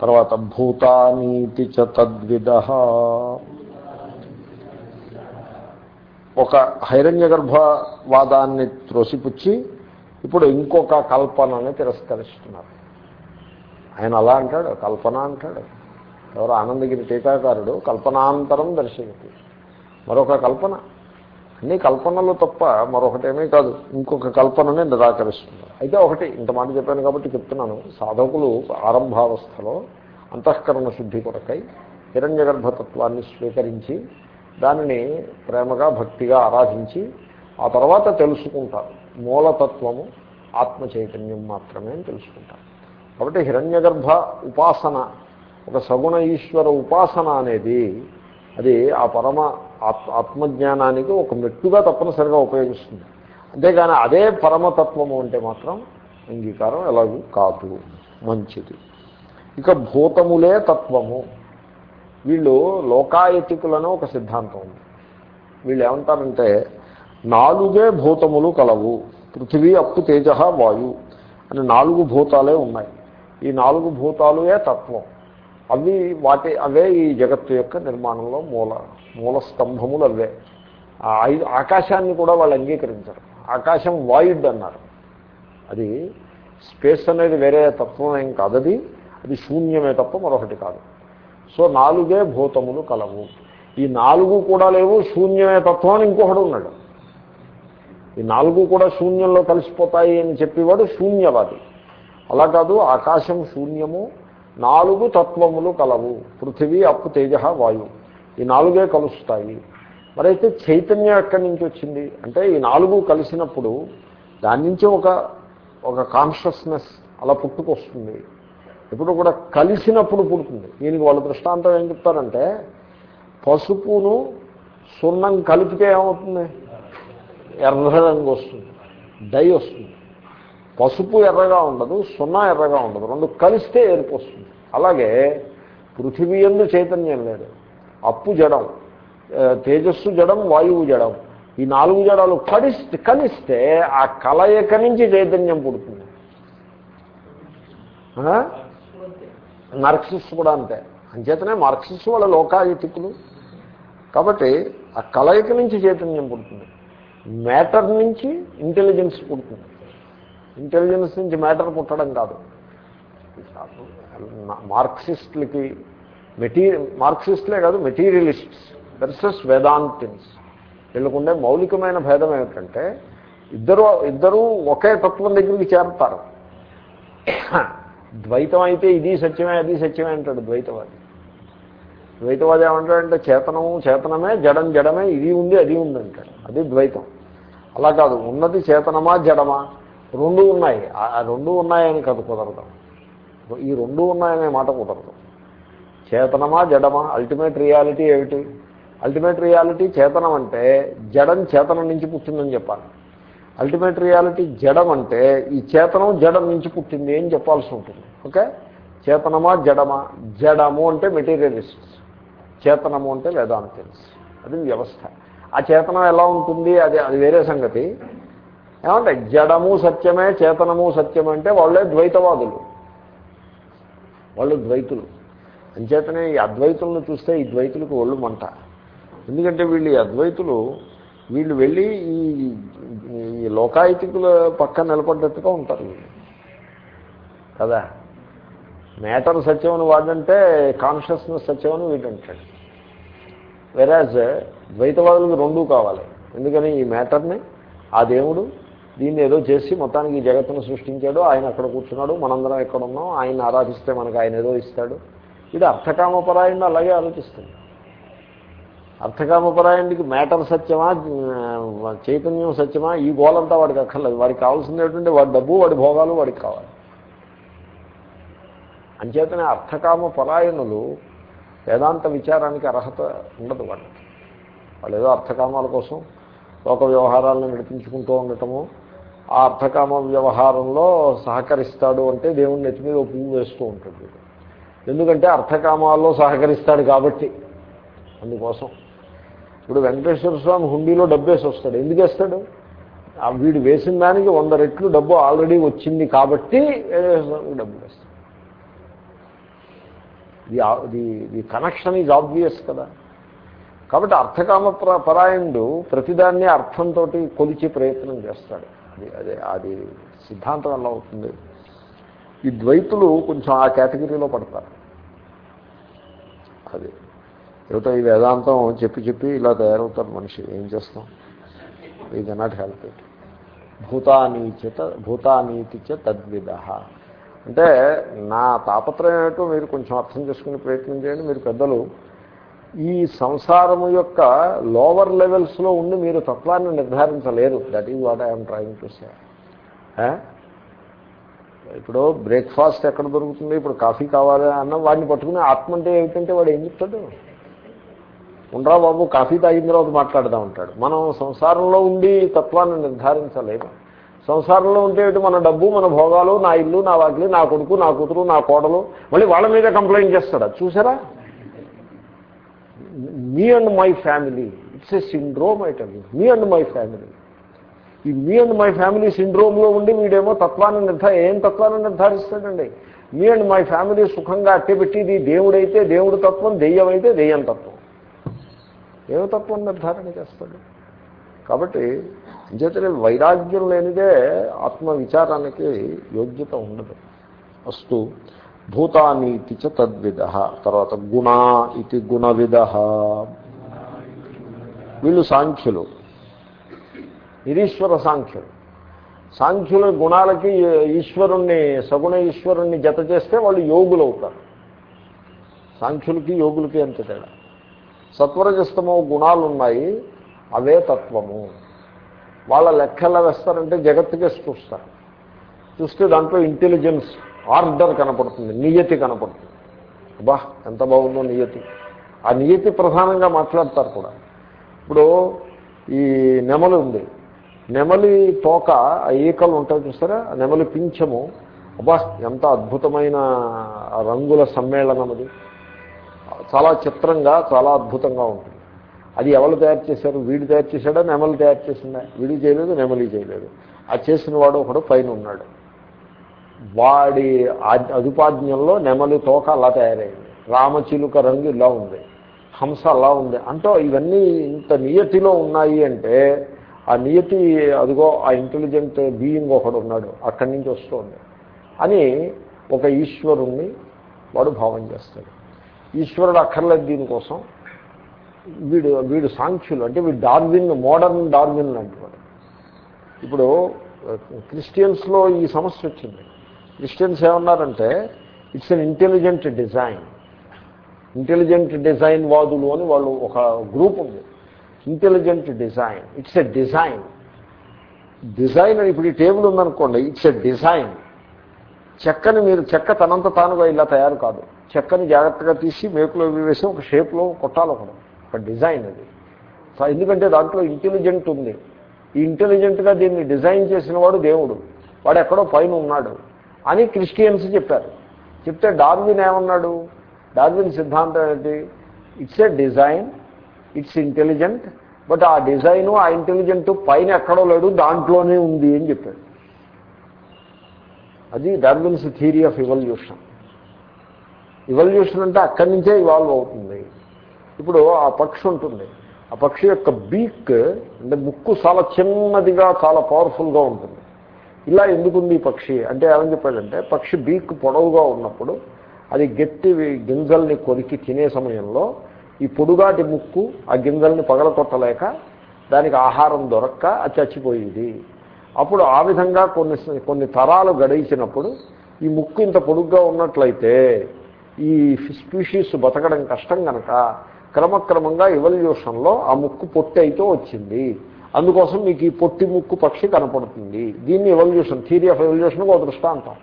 తర్వాత భూతానీతి చ తద్విద. ఒక హైరణ్య గర్భవాదాన్ని త్రోసిపుచ్చి ఇప్పుడు ఇంకొక కల్పనని తిరస్కరిస్తున్నారు. ఆయన అలా అంటాడు కల్పన అంటాడు. ఎవరు ఆనందగిరి టీకాకారుడు కల్పనాంతరం దర్శయతి. మరొక కల్పన. అన్ని కల్పనలు తప్ప మరొకటేమీ కాదు. ఇంకొక కల్పనని నిరాకరిస్తున్నారు అయితే ఒకటి ఇంత మాట చెప్పాను కాబట్టి చెప్తున్నాను. సాధకులు ఆరంభావస్థలో అంతఃకరణ శుద్ధి కొరకై హిరణ్య గర్భతత్వాన్ని స్వీకరించి దానిని ప్రేమగా భక్తిగా ఆరాధించి ఆ తర్వాత తెలుసుకుంటారు. మూలతత్వము ఆత్మ చైతన్యం మాత్రమే తెలుసుకుంటారు. కాబట్టి హిరణ్య ఉపాసన ఒక సగుణ ఈశ్వర ఉపాసన అనేది అది ఆ పరమ ఆత్మజ్ఞానానికి ఒక మెట్టుగా తప్పనిసరిగా ఉపయోగిస్తుంది. అంతేగాని అదే పరమతత్వము అంటే మాత్రం అంగీకారం ఎలాగూ కాదు. మంచిది. ఇక భూతములే తత్వము. వీళ్ళు లోకాయతికులను ఒక సిద్ధాంతం ఉంది. వీళ్ళు ఏమంటారంటే నాలుగే భూతములు కలవు. పృథివీ అప్పు తేజ వాయు అని నాలుగు భూతాలే ఉన్నాయి. ఈ నాలుగు భూతాలుయే తత్వం. అవి వాటి అవే ఈ జగత్తు యొక్క నిర్మాణంలో మూల మూల స్తంభములు అవే ఆ ఐదు ఆకాశాన్ని కూడా వాళ్ళు అంగీకరించారు. ఆకాశం వాయుడ్ అన్నారు. అది స్పేస్ అనేది వేరే తత్వం ఏం కాదది అది శూన్యమే తప్ప మరొకటి కాదు. సో నాలుగే భూతములు కలవు. ఈ నాలుగు కూడా లేవు శూన్యమే తత్వం అని ఇంకొకడు ఉన్నాడు. ఈ నాలుగు కూడా శూన్యంలో కలిసిపోతాయి అని చెప్పేవాడు శూన్యవాది. అలా కాదు ఆకాశం శూన్యము నాలుగు తత్వములు కలవు. పృథివీ అప్పు తేజ వాయువు. ఈ నాలుగే కలుస్తాయి. మరైతే చైతన్యం ఎక్కడి నుంచి వచ్చింది? అంటే ఈ నాలుగు కలిసినప్పుడు దాని నుంచి ఒక ఒక కాన్షియస్నెస్ అలా పుట్టుకొస్తుంది. ఇప్పుడు కూడా కలిసినప్పుడు పుడుతుంది. దీనికి వాళ్ళ దృష్టాంతం ఏం చెప్తారంటే పసుపును సున్నం కలిపితే ఏమవుతుంది? ఎర్ర రంగు వస్తుంది. డై వస్తుంది. పసుపు ఎర్రగా ఉండదు సున్నా ఎర్రగా ఉండదు. రెండు కలిస్తే ఎరుపు వస్తుంది. అలాగే పృథివీ ఎందు చైతన్యం లేదు. అప్పు జడం తేజస్సు జడం వాయువు జడం. ఈ నాలుగు జడాలు కలిస్తే కలిస్తే ఆ కలయిక నుంచి చైతన్యం పుడుతుంది. మార్క్సిస్ట్ కూడా అంతే. అంచేతనే మార్క్సిస్ట్ వాళ్ళ లోకాయుతికులు. కాబట్టి ఆ కలయిక నుంచి చైతన్యం పుడుతుంది. మ్యాటర్ నుంచి ఇంటెలిజెన్స్ పుడుతుంది. ఇంటెలిజెన్స్ నుంచి మ్యాటర్ పుట్టడం కాదు. మార్క్సిస్టులకి మెటీరియల్ మార్క్సిస్ట్లే కాదు మెటీరియలిస్ట్స్ వెర్సెస్ వేదాంతిన్స్. వీళ్ళకుండే మౌలికమైన భేదం ఏమిటంటే ఇద్దరు ఇద్దరూ ఒకే తత్వం దగ్గరికి చేరతారు. ద్వైతం అయితే ఇది సత్యమే అది సత్యమే అంటాడు ద్వైతవాది. ద్వైతవాది ఏమంటాడంటే చేతనము చేతనమే జడం జడమే ఇది ఉంది అది ఉంది అంటాడు. అది ద్వైతం. అలా కాదు ఉన్నది చేతనమా జడమా? రెండు ఉన్నాయి. ఆ రెండు ఉన్నాయని కాదు కుదరదు. ఈ రెండు ఉన్నాయనే మాట కుదరదు. చేతనమా జడమా? అల్టిమేట్ రియాలిటీ ఏమిటి? అల్టిమేట్ రియాలిటీ చేతనం అంటే జడం చేతనం నుంచి పుట్టిందని చెప్పాలి. అల్టిమేట్ రియాలిటీ జడం అంటే ఈ చేతనం జడం నుంచి పుట్టింది అని చెప్పాల్సి ఉంటుంది. ఓకే? చేతనమా జడమా? జడము అంటే మెటీరియలిస్ట్స్ చేతనము అంటే వేదాంతిన్స్ అది వ్యవస్థ. ఆ చేతనం ఎలా ఉంటుంది? అది అది వేరే సంగతి. ఏమంటే జడము సత్యమే చేతనము సత్యమే అంటే వాళ్ళే ద్వైతవాదులు. వాళ్ళు ద్వైతులు. అంచేతనే ఈ అద్వైతులను చూస్తే ఈ ద్వైతులకు ఒళ్ళు మంట. ఎందుకంటే వీళ్ళు ఈ అద్వైతులు వీళ్ళు వెళ్ళి ఈ ఈ లోకాయతికుల పక్కన నిలబడ్డట్టుగా ఉంటారు వీళ్ళు. కదా? మ్యాటర్ సత్యమని వాడంటే కాన్షియస్నెస్ సత్యమని వీడంటాడు వెరాజ్ ద్వైతవాదులకు రెండూ కావాలి. ఎందుకని? ఈ మ్యాటర్ని ఆ దేవుడు దీన్ని ఏదో చేసి మొత్తానికి ఈ జగత్తును సృష్టించాడు. ఆయన అక్కడ కూర్చున్నాడు. మనందరం ఎక్కడ ఉన్నాం ఆయన ఆరాధిస్తే మనకు ఆయన ఏదో ఇస్తాడు. ఇది అర్థకామపరాయణ అలాగే ఆలోచిస్తుంది. అర్థకామపరాయణకి మ్యాటర్ సత్యమా చైతన్యం సత్యమా ఈ గోలంతా వాడికి అక్కర్లేదు. వాడికి కావాల్సింది ఏంటంటే వాడి డబ్బు వాడి భోగాలు వాడికి కావాలి. అంచేతనే అర్థకామ పరాయణులు వేదాంత విచారానికి అర్హత ఉండదు వాళ్ళకి వాళ్ళు ఏదో అర్థకామాల కోసం లోక వ్యవహారాలను నడిపించుకుంటూ ఉండటము ఆ అర్థకామ వ్యవహారంలో సహకరిస్తాడు అంటే దేవుణ్ణి నెత్తి మీద పువ్వు వేస్తూ ఉంటాడు ఎందుకంటే అర్థకామాల్లో సహకరిస్తాడు కాబట్టి. అందుకోసం. ఇప్పుడు వెంకటేశ్వర స్వామి హుండీలో డబ్బేసి వస్తాడు. ఎందుకు వేస్తాడు? వీడు వేసిన దానికి వంద రెట్లు డబ్బు ఆల్రెడీ వచ్చింది కాబట్టి డబ్బు వేస్తాడు. The the connection is obvious కదా. కాబట్టి అర్థకామ పరాయణుడు ప్రతిదాన్ని అర్థంతో కొలిచే ప్రయత్నం చేస్తాడు. అది అదే అది సిద్ధాంతం అలా అవుతుంది. ఈ ద్వైతులు కొంచెం ఆ కేటగిరీలో పడతారు. అది. ఏమిటో ఈ వేదాంతం చెప్పి చెప్పి ఇలా తయారవుతారు మనిషి. ఏం చేస్తాం? ఈ కెనాట్ హెల్ప్ ఇట్ భూతానీచిత భూతానీతిచ చ తద్విద. అంటే నా తాపత్రయం ఏమిటో మీరు కొంచెం అర్థం చేసుకునే ప్రయత్నం చేయండి. మీరు పెద్దలు ఈ సంసారము యొక్క లోవర్ లెవెల్స్లో ఉండి మీరు తత్వాన్ని నిర్ధారించలేరు. That is what I'm trying to say ఇప్పుడు బ్రేక్ఫాస్ట్ ఎక్కడ దొరుకుతుంది? ఇప్పుడు కాఫీ కావాలి అన్న వాడిని పట్టుకుని ఆత్మ అంటే ఏమిటంటే వాడు ఏం చెప్తాడు? ఉండరా బాబు కాఫీ తాగిన తర్వాత మాట్లాడదాం ఉంటాడు మనం సంసారంలో ఉండి తత్వాన్ని నిర్ధారించలేము. సంసారంలో ఉంటే మన డబ్బు మన భోగాలు నా ఇల్లు నా వాకిలి నా కొడుకు నా కూతురు నా కోడలు మళ్ళీ వాళ్ళ మీద కంప్లైంట్ చేస్తాడా? చూసారా? Me and my family it's a syndrome item me and my family. ఈ మీ అండ్ మై ఫ్యామిలీ సిండ్రోమ్లో ఉండి వీడేమో తత్వాన్ని నిర్ధార ఏం తత్వాన్ని నిర్ధారిస్తాడండి? మీ అండ్ మై ఫ్యామిలీ సుఖంగా అట్టెపెట్టిది దేవుడైతే దేవుడు తత్వం దెయ్యం అయితే దెయ్యం తత్వం. దేవతత్వం తత్వం నిర్ధారణ చేస్తాడు? కాబట్టి అంచేతనే వైరాగ్యం లేనిదే ఆత్మ విచారానికి యోగ్యత ఉండదు. అస్తు భూతానీతి చ తద్విధ తర్వాత గుణ ఇది గుణవిధ వీళ్ళు సాంఖ్యులు. నిరీశ్వర సాంఖ్యులు సాంఖ్యుల గుణాలకి ఈశ్వరుణ్ణి సగుణ ఈశ్వరుణ్ణి జత చేస్తే వాళ్ళు యోగులు అవుతారు సాంఖ్యులకి యోగులకి ఎంత తేడా. సత్వరజస్తమో గుణాలు ఉన్నాయి అవే తత్వము. వాళ్ళ లెక్కల్లో వేస్తారంటే జగత్తుకేసి చూస్తారు. చూస్తే దాంట్లో ఇంటెలిజెన్స్ ఆర్డర్ కనపడుతుంది నియతి కనపడుతుంది. బా ఎంత బాగుందో నియతి. ఆ నియతి ప్రధానంగా మాట్లాడతారు కూడా. ఇప్పుడు ఈ నెమలు ఉంది. నెమలి తోక ఆ ఈకలు ఉంటాయి చూస్తారా? నెమలి పింఛము. అబ్బా ఎంత అద్భుతమైన రంగుల సమ్మేళనం అది. చాలా చిత్రంగా చాలా అద్భుతంగా ఉంటుంది. అది ఎవరు తయారు చేశారు? వీడు తయారు చేశాడా? నెమలి తయారు చేసిందా? వీడి చేయలేదు నెమలి చేయలేదు. ఆ చేసిన వాడు ఒకడు పైన ఉన్నాడు. వాడి అదుపాజ్ఞంలో నెమలి తోక అలా తయారైంది. రామచిలుక రంగు ఇలా ఉంది. హంస అలా ఉంది. అంటే ఇవన్నీ ఇంత నియతిలో ఉన్నాయి అంటే ఆ నియతి అదిగో ఆ ఇంటెలిజెంట్ బీయింగ్ ఒకడు ఉన్నాడు అక్కడి నుంచి వస్తుంది అని ఒక ఈశ్వరుణ్ణి వాడు భావం చేస్తాడు. ఈశ్వరుడు అక్కర్లేదు దీనికోసం. వీడు వీడు సాంఖ్యులు అంటే వీడు డార్విన్ మోడర్న్ డార్విన్ లాంటి వాడు. ఇప్పుడు క్రిస్టియన్స్లో ఈ సమస్య వచ్చింది. క్రిస్టియన్స్ ఏమన్నారంటే it's an intelligent design intelligent design వాదులు అని వాళ్ళు ఒక గ్రూప్ ఉంది. Intelligent design it's a design design అని ఇప్పుడు ఈ టేబుల్ ఉందనుకోండి ఇట్స్ ఎ డిజైన్ చెక్కని మీరు చెక్క తనంత తానుగా ఇలా తయారు కాదు. చెక్కని జాగ్రత్తగా తీసి మేకులో వేసి ఒక షేప్లో కొట్టాలి ఒకడు. ఒక డిజైన్ అది. సో ఎందుకంటే దాంట్లో ఇంటెలిజెంట్ ఉంది. ఈ ఇంటెలిజెంట్గా దీన్ని డిజైన్ చేసిన వాడు దేవుడు. వాడు ఎక్కడో పైన ఉన్నాడు అని క్రిస్టియన్స్ చెప్పారు. చెప్తే డార్విన్ ఏమన్నాడు? డార్విన్ సిద్ధాంతం ఏంటి? It's a design it's intelligent but ఆ డిజైను ఆ ఇంటెలిజెంట్ పైన ఎక్కడో లేడు దాంట్లోనే ఉంది అని చెప్పాడు. అది Darwin's theory of evolution evolution అంటే అక్కడి నుంచే ఇవాల్వ్ అవుతుంది. ఇప్పుడు ఆ పక్షి ఉంటుంది. ఆ పక్షి యొక్క బీక్ అంటే ముక్కు చాలా చిన్నదిగా చాలా పవర్ఫుల్గా ఉంటుంది. ఇలా ఎందుకుంది ఈ పక్షి? అంటే ఏమని చెప్పాడంటే పక్షి బీక్ పొడవుగా ఉన్నప్పుడు అది గట్టి గింజల్ని కొరికి తినే సమయంలో ఈ పొడుగాటి ముక్కు ఆ గింజల్ని పగలకొట్టలేక దానికి ఆహారం దొరక్క అది చచ్చిపోయేది. అప్పుడు ఆ విధంగా కొన్ని కొన్ని తరాలు గడిచినప్పుడు ఈ ముక్కు ఇంత పొడుగ్గా ఉన్నట్లయితే ఈ స్పీషీస్ బతకడం కష్టం కనుక క్రమక్రమంగా ఎవల్యూషన్లో ఆ ముక్కు పొట్టి అయితే వచ్చింది. అందుకోసం మీకు ఈ పొట్టి ముక్కు పక్షి కనపడుతుంది. దీన్ని ఎవల్యూషన్ థియరీ ఆఫ్ ఎవల్యూషన్కి ఒక దృష్టాంతం.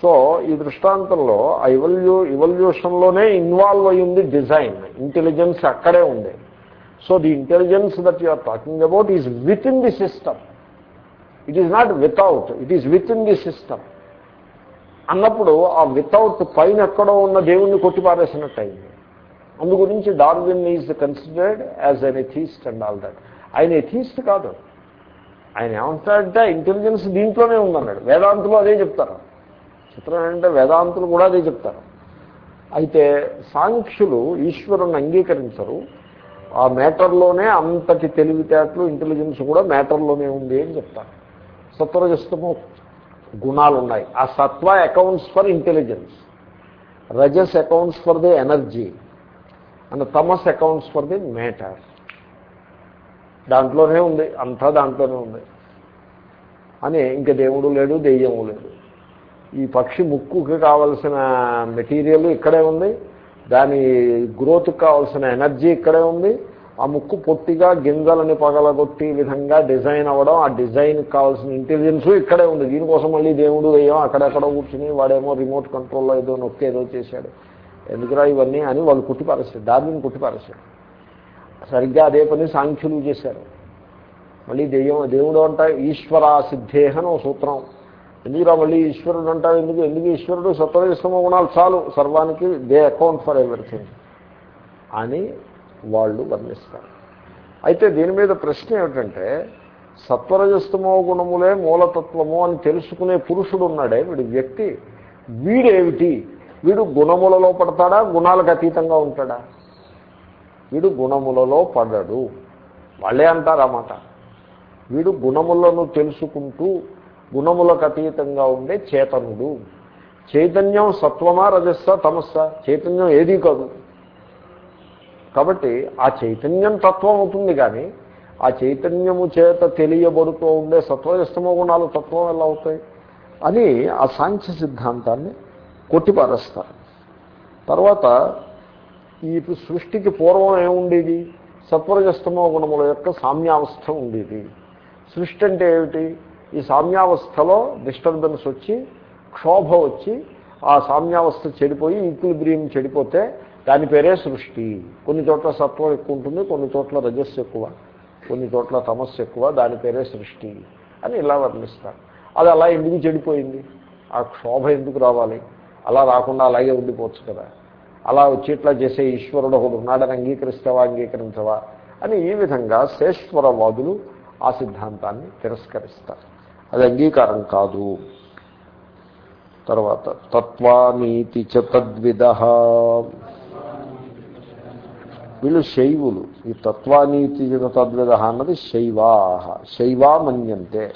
సో ఈ దృష్టాంతంలో ఆ ఇవల్యూ ఇవల్యూషన్లోనే ఇన్వాల్వ్ అయి ఉంది డిజైన్. ఇంటెలిజెన్స్ అక్కడే ఉంది. So the intelligence that you are talking about is within the system it is not without it is within the system అన్నప్పుడు ఆ వితౌట్ పైన ఎక్కడో ఉన్న దేవుణ్ణి కొట్టిపారేసినట్టు అయింది అందు గురించి Darwin is considered as an atheist and all that ఆయన ఎథీస్ట్ కాదు. ఆయన ఏమంటాడంటే ఇంటెలిజెన్స్ దీంట్లోనే ఉందన్నాడు. వేదాంతులు అదే చెప్తారు. చిత్రం ఏంటంటే వేదాంతులు కూడా అదే చెప్తారు. అయితే సాంఖ్యులు ఈశ్వరుని అంగీకరించరు. ఆ మ్యాటర్లోనే అంతటి తెలివితేటలు ఇంటెలిజెన్స్ కూడా మ్యాటర్లోనే ఉంది అని చెప్తారు. సత్వరజస్తము గుణాలు ఉన్నాయి ఆ sattva accounts for intelligence rajas accounts for the energy and tamas accounts for the matter దాంట్లోనే ఉంది. అంతా దాంట్లోనే ఉంది. అని ఇంక దేవుడు లేడు దెయ్యము లేదు. ఈ పక్షి ముక్కుకి కావలసిన మెటీరియల్ ఇక్కడే ఉంది. దాని గ్రోత్కి కావాల్సిన ఎనర్జీ ఇక్కడే ఉంది. ఆ ముక్కు పొట్టిగా గింజలని పగలగొట్టి విధంగా డిజైన్ అవ్వడం ఆ డిజైన్కి కావాల్సిన ఇంటెలిజెన్స్ ఇక్కడే ఉంది. దీనికోసం మళ్ళీ దేవుడు వేయం అక్కడెక్కడ కూర్చుని వాడేమో రిమోట్ కంట్రోల్లో ఏదో నొక్కి ఏదో చేశాడు. ఎందుకురా ఇవన్నీ అని వాళ్ళు కుట్టిపారేశారు. డార్విన్ కుట్టిపారేశాడు. సరిగ్గా అదే పని సాంఖ్యులు చేశారు. మళ్ళీ దెయ్యం దేవుడు అంట ఈశ్వరా సిద్ధేహ సూత్రం. ఎందుకురా మళ్ళీ ఈశ్వరుడు అంటారు ఎందుకు? ఎందుకు ఈశ్వరుడు? సత్వరజస్తమ గుణాలు చాలు. సర్వానికి దే అకౌంట్ ఫర్ ఎవరిథింగ్. అని వాళ్ళు వర్ణిస్తారు. అయితే దీని మీద ప్రశ్న ఏమిటంటే సత్వరజస్తమో గుణములే మూలతత్వము అని తెలుసుకునే పురుషుడు ఉన్నాడే వీడి వ్యక్తి. వీడేమిటి? వీడు గుణములలో పడతాడా? గుణాలకు అతీతంగా ఉంటాడా? వీడు గుణములలో పడడు. వాళ్ళే అంటారన్నమాట వీడు గుణములను తెలుసుకుంటూ గుణములకు అతీతంగా ఉండే చేతనుడు చైతన్యం సత్వమా రజస్స తమస్స? చైతన్యం ఏదీ కాదు. కాబట్టి ఆ చైతన్యం తత్వం అవుతుంది కానీ ఆ చైతన్యము చేత తెలియబడుతూ ఉండే సత్వజస్తమో గుణాలు తత్వం ఎలా అవుతాయి? అని ఆ సాంఖ్య సిద్ధాంతాన్ని కొట్టిపారేస్తారు. తర్వాత ఈ సృష్టికి పూర్వం ఏముండేది? సత్వరజస్తమో గుణముల యొక్క సామ్యావస్థ ఉండేది. సృష్టి అంటే ఏమిటి? ఈ సామ్యావస్థలో డిస్టర్బెన్స్ వచ్చి క్షోభ వచ్చి ఆ సామ్యావస్థ చెడిపోయి ఈక్విలిబ్రియం చెడిపోతే దాని పేరే సృష్టి. కొన్ని చోట్ల సత్వం ఎక్కువ ఉంటుంది కొన్ని చోట్ల రజస్సు ఎక్కువ కొన్ని చోట్ల తమస్సు ఎక్కువ దాని పేరే సృష్టి అని ఇలా వర్ణిస్తారు. అది అలా ఎందుకు చెడిపోయింది? ఆ క్షోభ ఎందుకు రావాలి? అలా రాకుండా అలాగే ఉండిపోవచ్చు కదా. అలా వచ్చేట్లా చేసే ఈశ్వరుడు ఒకడు ఉన్నాడని అంగీకరిస్తావా అంగీకరించవా అని ఈ విధంగా శేశ్వరవాదులు ఆ సిద్ధాంతాన్ని తిరస్కరిస్తారు. అది అంగీకారం కాదు. తర్వాత తత్వానీతి చ వీళ్ళు శైవులు. ఈ తత్వానీతి చ అన్నది శైవాహ. శైవా మన్యంతే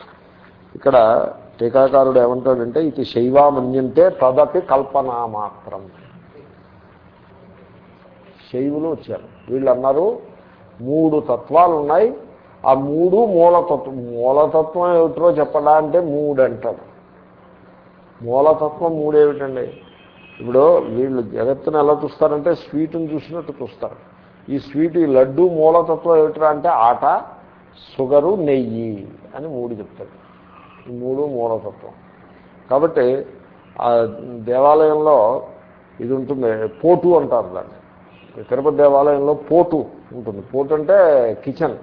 ఇక్కడ టీకాకారుడు ఏమంటాడంటే ఇది శైవా మన్యంతే తదపి కల్పనా మాత్రం. శైవులు వచ్చారు. వీళ్ళు అన్నారు మూడు తత్వాలు ఉన్నాయి ఆ మూడు మూలతత్వం మూలతత్వం ఏమిటో చెప్పడా అంటే మూడు అంటారు మూలతత్వం మూడేమిటండి? ఇప్పుడు వీళ్ళు జగత్తుని ఎలా చూస్తారంటే స్వీట్ని చూసినట్టు చూస్తారు. ఈ స్వీట్ ఈ లడ్డు మూలతత్వం ఏమిట్రా అంటే ఆట షుగరు నెయ్యి అని మూడు చెప్తారు. ఈ మూడు మూలతత్వం. కాబట్టి ఆ దేవాలయంలో ఇది ఉంటుంది పోటు అంటారు దాన్ని. తిరుపతి దేవాలయంలో పోటు ఉంటుంది. పోటు అంటే కిచెన్.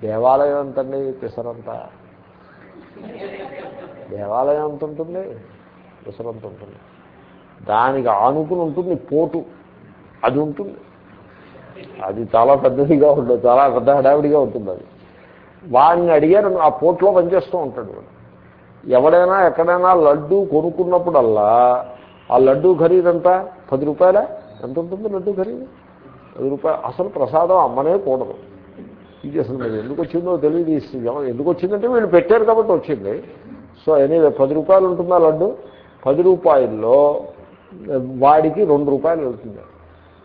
దేవాలయం ఎంతండి పిసరంతా? దేవాలయం ఎంత ఉంటుంది పిసరంత ఉంటుంది దానికి ఆనుకుని ఉంటుంది పోటు. అది ఉంటుంది. అది చాలా పెద్దదిగా ఉంటుంది చాలా పెద్ద హడావిడిగా ఉంటుంది అది. వాడిని అడిగారు ఆ పోట్లో పనిచేస్తూ ఉంటాడు వాడు. ఎవడైనా ఎక్కడైనా లడ్డు కొనుక్కున్నప్పుడల్లా ఆ లడ్డు ఖరీదంతా పది రూపాయల? ఎంత ఉంటుంది లడ్డు ఖరీదు? పది రూపాయలు. అసలు ప్రసాదం అమ్మనే కూడదు. ఇది అసలు ఎందుకు వచ్చిందో తెలియదు ఎందుకు వచ్చిందంటే వీళ్ళు పెట్టారు కాబట్టి వచ్చింది. సో ఎనీవే పది రూపాయలు ఉంటుందా లడ్డు? పది రూపాయల్లో వాడికి రెండు రూపాయలు వెళ్తుంది.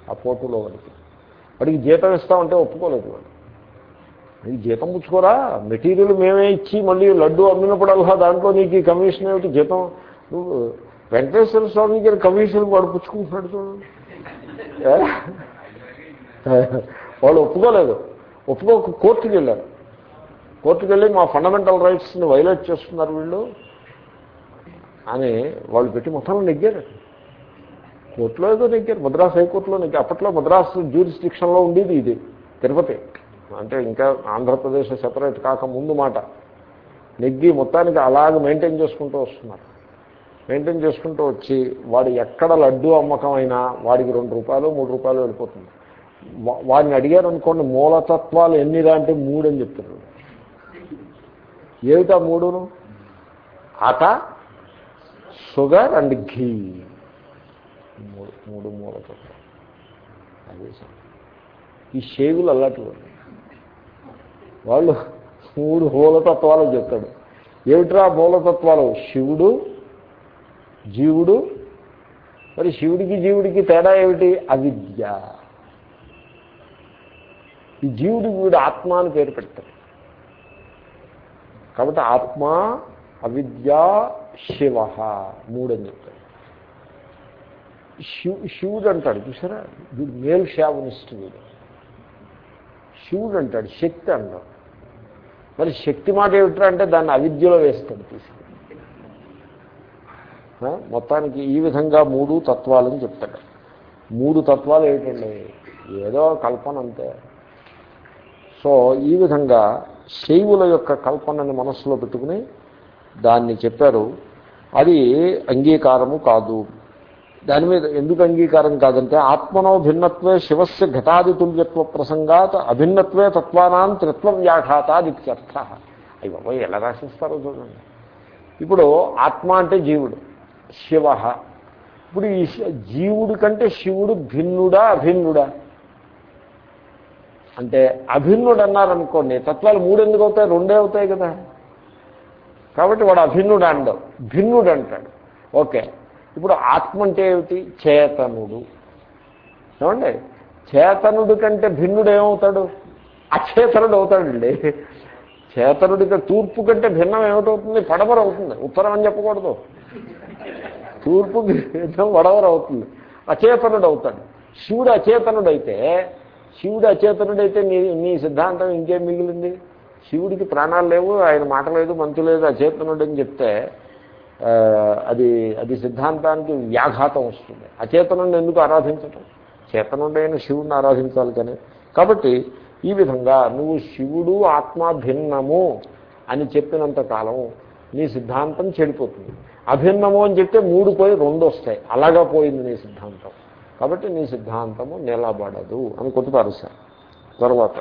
ఆ పోటులో వాడికి. వాడికి జీతం ఇస్తామంటే ఒప్పుకోలేదు వాడు. నీకు జీతం పుచ్చుకోరా? మెటీరియల్ మేమే ఇచ్చి మళ్ళీ లడ్డు అమ్మినప్పుడల్లా దాంట్లో నీకు కమిషన్ ఏమిటి? జీతం? నువ్వు వెంకటేశ్వర స్వామి గారి కమిషన్ వాడు పుచ్చుకుంటున్నాడు చూడండి వాళ్ళు ఒప్పుకోలేదు. ఒప్పుకో కోర్టుకు వెళ్ళాను. కోర్టుకు వెళ్ళి మా ఫండమెంటల్ రైట్స్ని వైలేట్ చేస్తున్నారు వీళ్ళు. అని వాళ్ళు పెట్టి మొత్తం నెగ్గారు. కోర్టులో ఏదో నెగ్గారు. మద్రాస్ హైకోర్టులో నెగ్గారు. అప్పట్లో మద్రాసు జ్యూరిస్డిక్షన్లో ఉండేది ఇది తిరుపతి. అంటే ఇంకా ఆంధ్రప్రదేశ్ సెపరేట్ కాక ముందు మాట. నెగ్గి మొత్తానికి అలాగ మెయింటైన్ చేసుకుంటూ వస్తున్నారు. మెయింటైన్ చేసుకుంటూ వచ్చి వాడు ఎక్కడ లడ్డు అమ్మకం అయినా వాడికి రెండు రూపాయలు మూడు రూపాయలు వెళ్ళిపోతుంది. వాడిని అడిగారు అనుకోండి మూలతత్వాలు ఎన్నిరా అంటే మూడు అని చెప్తున్నారు. ఏమిటా మూడును? ఆట షుగర్ అండ్ ఘీ. మూడు మూడు మూలతత్వం అదే ఈ షేవులు అలాంటివి వాళ్ళు వాళ్ళు మూడు మూలతత్వాలు చెప్తాడు. ఏమిట్రా మూలతత్వాలు? శివుడు జీవుడు. మరి శివుడికి జీవుడికి తేడా ఏమిటి? అవిద్య. ఈ జీవుడికి వీడు ఆత్మ అని పేరు పెడతాడు కాబట్టి ఆత్మ అవిద్య శివ మూడని చెప్తాడు శివు శివుడు అంటాడు చూసారా? వీడు మేల్ శావనిస్ట్ వీడు. శివుడు అంటాడు శక్తి అంటాడు. మరి శక్తి మాట ఏమిట్రా అంటే దాన్ని అవిద్యలో వేస్తాడు తీసుకు మొత్తానికి ఈ విధంగా మూడు తత్వాలని చెప్తాడు. మూడు తత్వాలు ఏమిటండి? ఏదో కల్పన అంతే. సో ఈ విధంగా శైవుల యొక్క కల్పనని మనస్సులో పెట్టుకుని దాన్ని చెప్పారు. అది అంగీకారము కాదు. దాని మీద ఎందుకు అంగీకారం కాదంటే ఆత్మనో భిన్నత్వే శివస్య ఘటాదితుల్యత్వ ప్రసంగాత్ అభిన్నత్వే తత్వానాం త్రిత్వ వ్యాఘాతాదిత్యర్థ. అవి బాబోయ్ ఎలా రాసిస్తారో చూడండి. ఇప్పుడు ఆత్మ అంటే జీవుడు శివ. ఇప్పుడు ఈ జీవుడి కంటే శివుడు భిన్నుడా అభిన్నుడా? అంటే అభిన్నుడు అన్నారనుకోండి తత్వాలు మూడు ఎందుకు అవుతాయి రెండే అవుతాయి కదా? కాబట్టి వాడు అభిన్నుడు అండవు భిన్నుడు అంటాడు ఓకే. ఇప్పుడు ఆత్మ అంటే ఏమిటి? చేతనుడు. ఏమండి? చేతనుడు కంటే భిన్నుడు ఏమవుతాడు అచేతనుడు అవుతాడండి చేతనుడికి తూర్పు కంటే భిన్నం ఏమిటవుతుంది? పడమర అవుతుంది ఉత్తరం అని చెప్పకూడదు. తూర్పు భిన్నం వడవర అవుతుంది అచేతనుడు అవుతాడు శివుడు అచేతనుడైతే శివుడు అచేతనుడైతే నీ నీ సిద్ధాంతం ఇంకేం మిగిలింది? శివుడికి ప్రాణాలు లేవు ఆయన మాట లేదు మంచు లేదు అచేతనుడు అని చెప్తే అది అది సిద్ధాంతానికి వ్యాఘాతం వస్తుంది. అచేతనుడిని ఎందుకు ఆరాధించటం? చేతనుడైన శివుడిని ఆరాధించాలి కానీ. కాబట్టి ఈ విధంగా నువ్వు శివుడు ఆత్మ భిన్నము అని చెప్పినంత కాలం నీ సిద్ధాంతం చెడిపోతుంది. అభిన్నము అని చెప్తే మూడు పోయి రెండు వస్తాయి. అలాగా పోయింది నీ సిద్ధాంతం. కాబట్టి నీ సిద్ధాంతము నిలబడదు అని కొట్టిపారుశారు. తర్వాత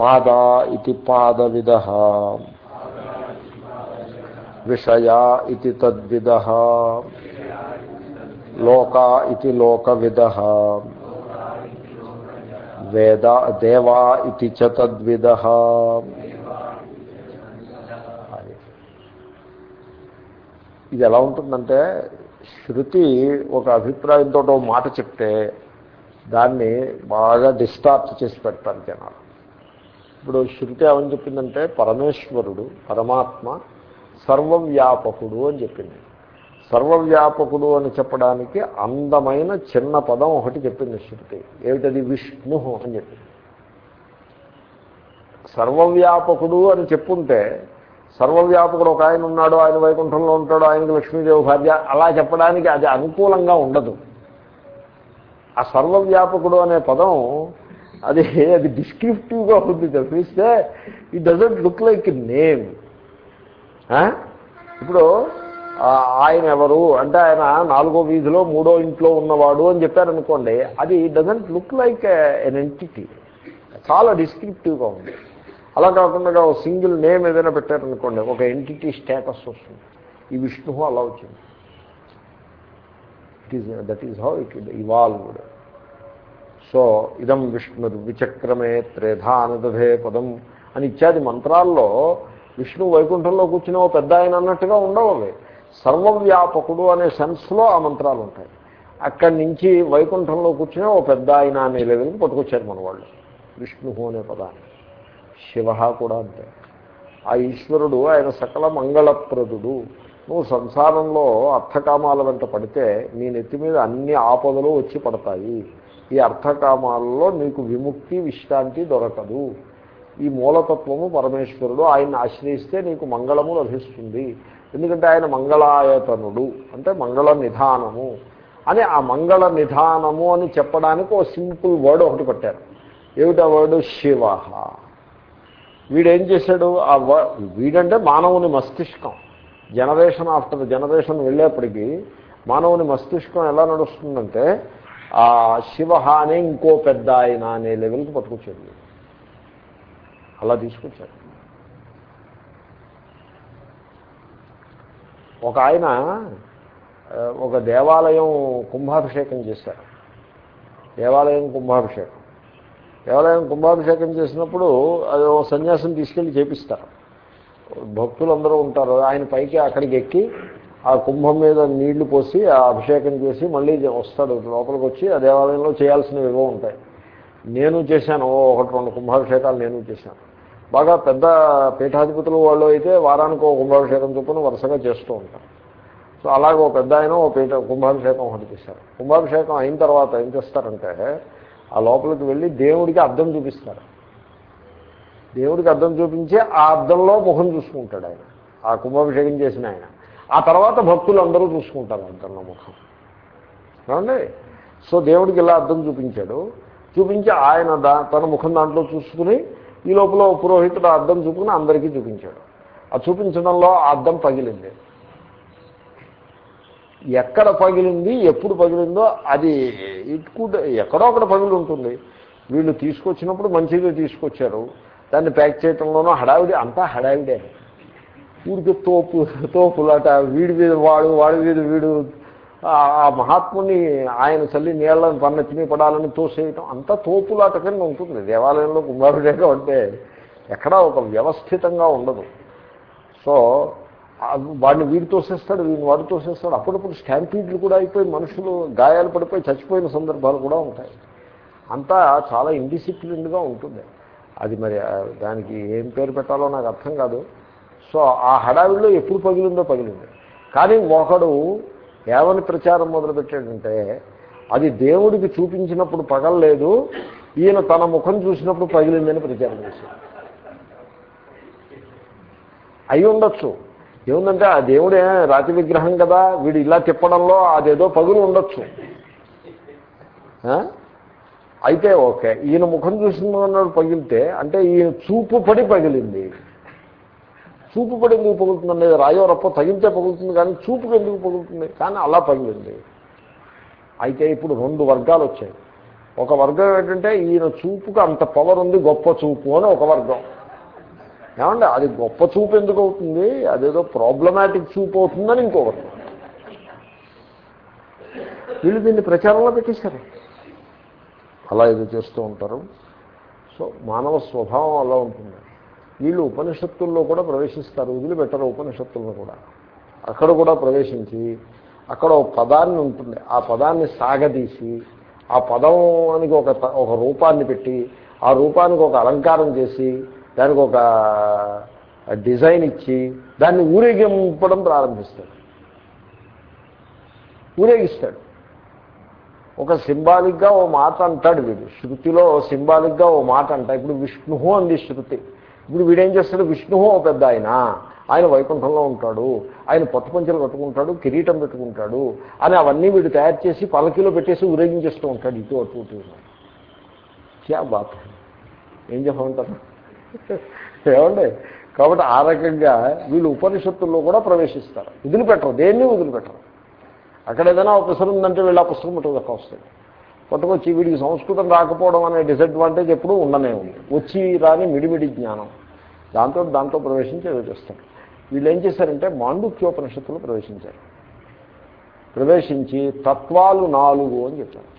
పాద ఇది పాదవిద. విషయా ఇది తద్విద. లోక ఇది లోకవిద. వేద దేవా ఇది చ తద్విద. ఇది ఎలా ఉంటుందంటే శృతి ఒక అభిప్రాయంతో మాట చెప్తే దాన్ని బాగా డిస్టార్ట్ చేసి పెడతారు జనాలు. ఇప్పుడు శృతి ఏమని చెప్పిందంటే పరమేశ్వరుడు పరమాత్మ సర్వవ్యాపకుడు అని చెప్పింది. సర్వవ్యాపకుడు అని చెప్పడానికి అందమైన చిన్న పదం ఒకటి చెప్పింది శృతి. ఏమిటది? విష్ణు అని చెప్పింది. సర్వవ్యాపకుడు అని చెప్పుంటే సర్వవ్యాపకుడు ఒక ఆయన ఉన్నాడు ఆయన వైకుంఠంలో ఉంటాడు ఆయనకి లక్ష్మీదేవి భార్య. అలా చెప్పడానికి అది అనుకూలంగా ఉండదు. ఆ సర్వవ్యాపకుడు అనే పదం అది అది డిస్క్రిప్టివ్గా ఉంది. తప్పిస్తే it doesn't look like name ఇప్పుడు ఆయన ఎవరు? అంటే ఆయన నాలుగో వీధిలో మూడో ఇంట్లో ఉన్నవాడు అని చెప్పారనుకోండి అది doesn't look like an entity చాలా డిస్క్రిప్టివ్గా ఉంది. అలా కాకుండా ఒక సింగిల్ నేమ్ ఏదైనా పెట్టారనుకోండి ఒక ఎంటిటీ స్టేటస్ వస్తుంది. ఈ విష్ణు అలా వచ్చింది. It is that is how it evolved so ఇదం విష్ణు విచక్రమే త్రేధానదధే పదం అని ఇత్యాది మంత్రాల్లో విష్ణు వైకుంఠంలో కూర్చుని ఓ పెద్ద ఆయన అన్నట్టుగా ఉండవు అవి సర్వవ్యాపకుడు అనే సెన్స్లో ఆ మంత్రాలు ఉంటాయి. అక్కడి నుంచి వైకుంఠంలో కూర్చుని ఓ పెద్ద ఆయన అనే లెవెల్కి పట్టుకొచ్చారు మన వాళ్ళు విష్ణు అనే పదాన్ని. శివ కూడా అంతే. ఆ ఈశ్వరుడు ఆయన సకల మంగళప్రదుడు. నువ్వు సంసారంలో అర్థకామాల వెంట పడితే నీ నెత్తి మీద అన్ని ఆపదలు వచ్చి పడతాయి. ఈ అర్థకామాలలో నీకు విముక్తి విశ్రాంతి దొరకదు. ఈ మూలతత్వము పరమేశ్వరుడు ఆయన్ని ఆశ్రయిస్తే నీకు మంగళము లభిస్తుంది. ఎందుకంటే ఆయన మంగళాయతనుడు. అంటే మంగళ నిధానము. అని ఆ మంగళ నిధానము అని చెప్పడానికి ఓ సింపుల్ వర్డ్ ఒకటి పెట్టారు. ఏమిటా వర్డ్? శివ. వీడేం చేశాడు? ఆ వీడంటే మానవుని మస్తిష్కం. జనరేషన్ ఆఫ్టర్ జనరేషన్ వెళ్ళేప్పటికీ మానవుని మస్తిష్కం ఎలా నడుస్తుందంటే ఆ శివ అనే ఇంకో పెద్ద ఆయన అనే లెవెల్కి పట్టుకొచ్చాడు. అలా తీసుకొచ్చాడు. ఒక ఆయన ఒక దేవాలయం కుంభాభిషేకం చేశారు. దేవాలయం కుంభాభిషేకం. దేవాలయం కుంభాభిషేకం చేసినప్పుడు అది ఓ సన్యాసం తీసుకెళ్ళి చేపిస్తారు. భక్తులందరూ ఉంటారు. ఆయన పైకి అక్కడికి ఎక్కి ఆ కుంభం మీద నీళ్ళు పోసి ఆ అభిషేకం చేసి మళ్ళీ వస్తాడు. లోపలికి వచ్చి ఆ దేవాలయంలో చేయాల్సినవి ఏవో ఉంటాయి. నేను చేశాను. ఒకటి రెండు కుంభాభిషేకాలు నేను చేశాను. బాగా పెద్ద పీఠాధిపతులు వాళ్ళు అయితే వారానికి ఒక కుంభాభిషేకం చొప్పున వరుసగా చేస్తూ ఉంటారు. సో అలాగే ఒక పెద్ద ఆయన ఓ పీఠ కుంభాభిషేకం ఒకటి చేశారు. కుంభాభిషేకం అయిన తర్వాత ఏం చేస్తారంటే ఆ లోపలికి వెళ్ళి దేవుడికి అర్థం చూపిస్తారు దేవుడికి అర్థం చూపించి ఆ అద్దంలో ముఖం చూసుకుంటాడు ఆయన. ఆ కుంభాభిషేకం చేసిన ఆయన. ఆ తర్వాత భక్తులు అందరూ చూసుకుంటారు అర్థంలో ముఖం. ఏమండి? సో దేవుడికి ఇలా అర్థం చూపించాడు. చూపించి ఆయన దా తన ముఖం దాంట్లో చూసుకుని ఈ లోపల పురోహితుడు అర్థం చూపుకుని అందరికీ చూపించాడు. ఆ చూపించడంలో ఆ అద్దం పగిలింది. ఎక్కడ పగిలింది ఎప్పుడు పగిలిందో అది ఇటుకుంటే ఎక్కడో అక్కడ పగిలి ఉంటుంది. వీళ్ళు తీసుకొచ్చినప్పుడు మంచిగా తీసుకొచ్చారు. దాన్ని ప్యాక్ చేయటంలోనూ హడావిడి అంతా హడావిడే. వీడికి తోపు తోపులాట వీడి మీద వాడు వాడి మీద వీడు. ఆ- మహాత్ముని ఆయన చల్లి నీళ్ళని పన్నెత్తిని పడాలని తోసేయటం అంతా తోపులాట కింద ఉంటుంది. దేవాలయంలో కుంభాభిషేకం అంటే ఎక్కడా ఒక వ్యవస్థితంగా ఉండదు. సో వాడిని వీడు తోసేస్తాడు వీడిని వాడు తోసేస్తాడు. అప్పుడప్పుడు స్టాంపీడ్లు కూడా అయిపోయి మనుషులు గాయాలు పడిపోయి చచ్చిపోయిన సందర్భాలు కూడా ఉంటాయి. అంతా చాలా ఇండిసిప్లిన్డ్గా ఉంటుంది. అది మరి దానికి ఏం పేరు పెట్టాలో నాకు అర్థం కాదు. సో ఆ హడావిడిలో ఎప్పుడు పగిలిందో పగిలింది. కానీ ఒకడు ఏమని ప్రచారం మొదలుపెట్టాడంటే అది దేవుడికి చూపించినప్పుడు పగలలేదు ఈయన తన ముఖం చూసినప్పుడు పగిలిందని ప్రచారం చేశాడు. అయి ఉండొచ్చు ఏముందంటే ఆ దేవుడే రాతి విగ్రహం కదా వీడు ఇలా తిప్పడంలో అదేదో పగులు ఉండొచ్చు. అయితే ఓకే ఈయన ముఖం చూసినాడు పగిలితే అంటే ఈయన చూపు పడి పగిలింది. చూపు పడి ఎందుకు పగులుతుందండి? రాయో రప్ప తగిలితే పగులుతుంది కానీ చూపుకి ఎందుకు పగులుతుంది? కానీ అలా పగిలింది. అయితే ఇప్పుడు రెండు వర్గాలు వచ్చాయి. ఒక వర్గం ఏంటంటే ఈయన చూపుకు అంత పవర్ ఉంది గొప్ప చూపు అని ఒక వర్గం. ఏమంటే అది గొప్ప చూపు ఎందుకు అవుతుంది? అదేదో ప్రాబ్లమాటిక్ చూపు అవుతుందని ఇంకో వీళ్ళు దీన్ని ప్రచారంలో పెట్టేశారు. అలా ఏదో చేస్తూ ఉంటారు. సో మానవ స్వభావం అలా ఉంటుంది. వీళ్ళు ఉపనిషత్తుల్లో కూడా ప్రవేశిస్తారు. వదిలిపెట్టరు ఉపనిషత్తులను కూడా. అక్కడ కూడా ప్రవేశించి అక్కడ ఒక పదాన్ని ఉంటుంది. ఆ పదాన్ని సాగదీసి ఆ పదం అని ఒక త- ఒక రూపాన్ని పెట్టి ఆ రూపానికి ఒక అలంకారం చేసి దానికి ఒక డిజైన్ ఇచ్చి దాన్ని ఊరేగింపడం ప్రారంభిస్తాడు. ఊరేగిస్తాడు. ఒక సింబాలిక్గా ఓ మాట అంటాడు వీడు. శృతిలో సింబాలిక్గా ఓ మాట అంట. ఇప్పుడు విష్ణు అంది శృతి. ఇప్పుడు వీడేం చేస్తాడు? విష్ణువు ఓ పెద్ద ఆయన. ఆయన వైకుంఠంలో ఉంటాడు. ఆయన పొత్త పంచలు కట్టుకుంటాడు కిరీటం పెట్టుకుంటాడు అని అవన్నీ వీడు తయారు చేసి పలకిలో పెట్టేసి ఊరేగించేస్తూ ఉంటాడు ఇటు అటు ఇటు. క్యా బాత్. ఏం చెప్పమంటారు? ఏమండి? కాబట్టి ఆ రకంగా వీళ్ళు ఉపనిషత్తుల్లో కూడా ప్రవేశిస్తారు. వదిలిపెట్టరు. దేన్ని వదిలిపెట్టరు? అక్కడ ఏదైనా ఒక పుస్తకం ఉందంటే వీళ్ళు ఆ పుస్తకం పట్టుకు వస్తుంది పట్టుకొచ్చి వీడికి సంస్కృతం రాకపోవడం అనే డిసడ్వాంటేజ్ ఎప్పుడూ ఉండనే ఉంది. వచ్చి రాని మిడిమిడి జ్ఞానం. దాంతో దాంతో ప్రవేశించి ఏదో చేస్తారు. వీళ్ళు ఏం చేశారంటే మాండుక్యోపనిషత్తులు ప్రవేశించారు. ప్రవేశించి తత్వాలు నాలుగు అని చెప్పారు.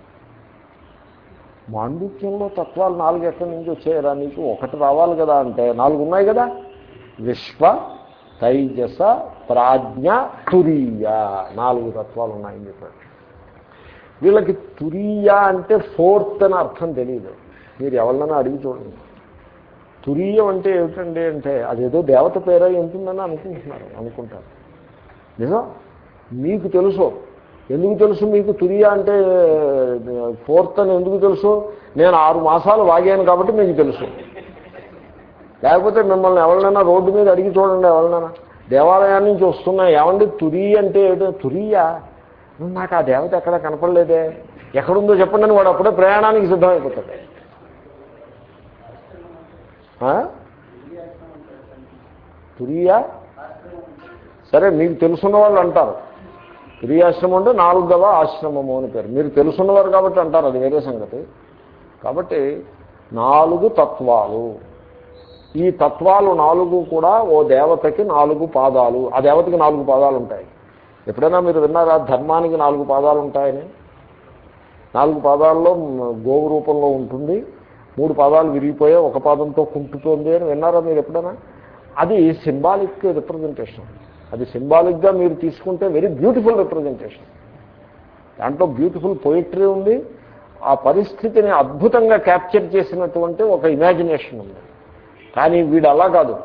మాండుక్యంలో తత్వాలు నాలుగు ఎక్కడి నుంచి వచ్చాయరా నీకు? ఒకటి రావాలి కదా అంటే నాలుగు ఉన్నాయి కదా? విశ్వ తైజస ప్రాజ్ఞ తురీయ. నాలుగు తత్వాలు ఉన్నాయని చెప్పాడు వీళ్ళకి తురీయ అంటే ఫోర్త్ అని అర్థం తెలియదు మీరు ఎవరినైనా అడిగి చూడండి. తురీయం అంటే ఏమిటండి అంటే అదేదో దేవత పేరై ఉంటుందని అనుకుంటున్నారు అనుకుంటారు. నిజం? మీకు తెలుసు. ఎందుకు తెలుసు మీకు? తురియా అంటే ఫోర్త్ అని ఎందుకు తెలుసు? నేను ఆరు మాసాలు వాగాను కాబట్టి మీకు తెలుసు. లేకపోతే మిమ్మల్ని ఎవరినైనా రోడ్డు మీద అడిగి చూడండి ఎవరినైనా. దేవాలయం నుంచి వస్తున్నా ఏమండి? తురి అంటే ఏమిటో? తురియా నాకు ఆ దేవత ఎక్కడ కనపడలేదే. ఎక్కడుందో చెప్పండి అని వాడు అప్పుడే ప్రయాణానికి సిద్ధమైపోతాడు. తురియా సరే మీకు తెలుసున్న వాళ్ళు అంటారు. క్రియాశ్రమం అంటే నాలుగవ ఆశ్రమము అని పేరు. మీరు తెలుసున్నవారు కాబట్టి అంటారు అది వేరే సంగతి. కాబట్టి నాలుగు తత్వాలు. ఈ తత్వాలు నాలుగు కూడా ఓ దేవతకి నాలుగు పాదాలు. ఆ దేవతకి నాలుగు పాదాలు ఉంటాయి. ఎప్పుడైనా మీరు విన్నారా ధర్మానికి నాలుగు పాదాలు ఉంటాయని? నాలుగు పాదాల్లో గోవు రూపంలో ఉంటుంది మూడు పాదాలు విరిగిపోయాయి ఒక పాదంతో కుంటుతోంది అని విన్నారా మీరు ఎప్పుడైనా? అది సింబాలిక్ రిప్రజెంటేషన్. అది సింబాలిక్గా మీరు తీసుకుంటే వెరీ బ్యూటిఫుల్ రిప్రజెంటేషన్ దాంట్లో బ్యూటిఫుల్ పోయిటరీ ఉంది. ఆ పరిస్థితిని అద్భుతంగా క్యాప్చర్ చేసినటువంటి ఒక ఇమాజినేషన్ ఉంది. కానీ వీడు అలా కాదు.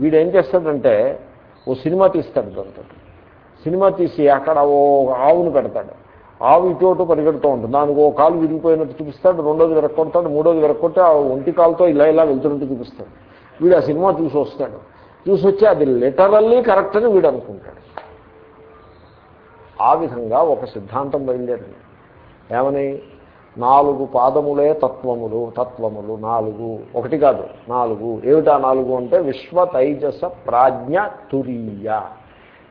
వీడు ఏం చేస్తాడంటే ఓ సినిమా తీస్తాడు దాంతో. సినిమా తీసి అక్కడ ఓ ఆవును పెడతాడు. ఆవు ఇటు పరిగెడుతూ ఉంటుంది. దానికి ఓ కాలు విరిగిపోయినట్టు చూపిస్తాడు రెండోది వెరక్కొడతాడు మూడోది వెరక్కొట్టి ఆ ఒంటి కాలుతో ఇలా ఇలా వెళ్తున్నట్టు చూపిస్తాడు. వీడు ఆ సినిమా చూసి వస్తాడు. చూసి వచ్చి అది లిటరల్లీ కరెక్ట్ అని వీడు అనుకుంటాడు. ఆ విధంగా ఒక సిద్ధాంతం బయలుదేరింది. ఏమని? నాలుగు పాదములే తత్వములు తత్వములు నాలుగు. ఒకటి కాదు నాలుగు. ఏమిటా నాలుగు అంటే విశ్వ తైజస ప్రాజ్ఞ తురీయ.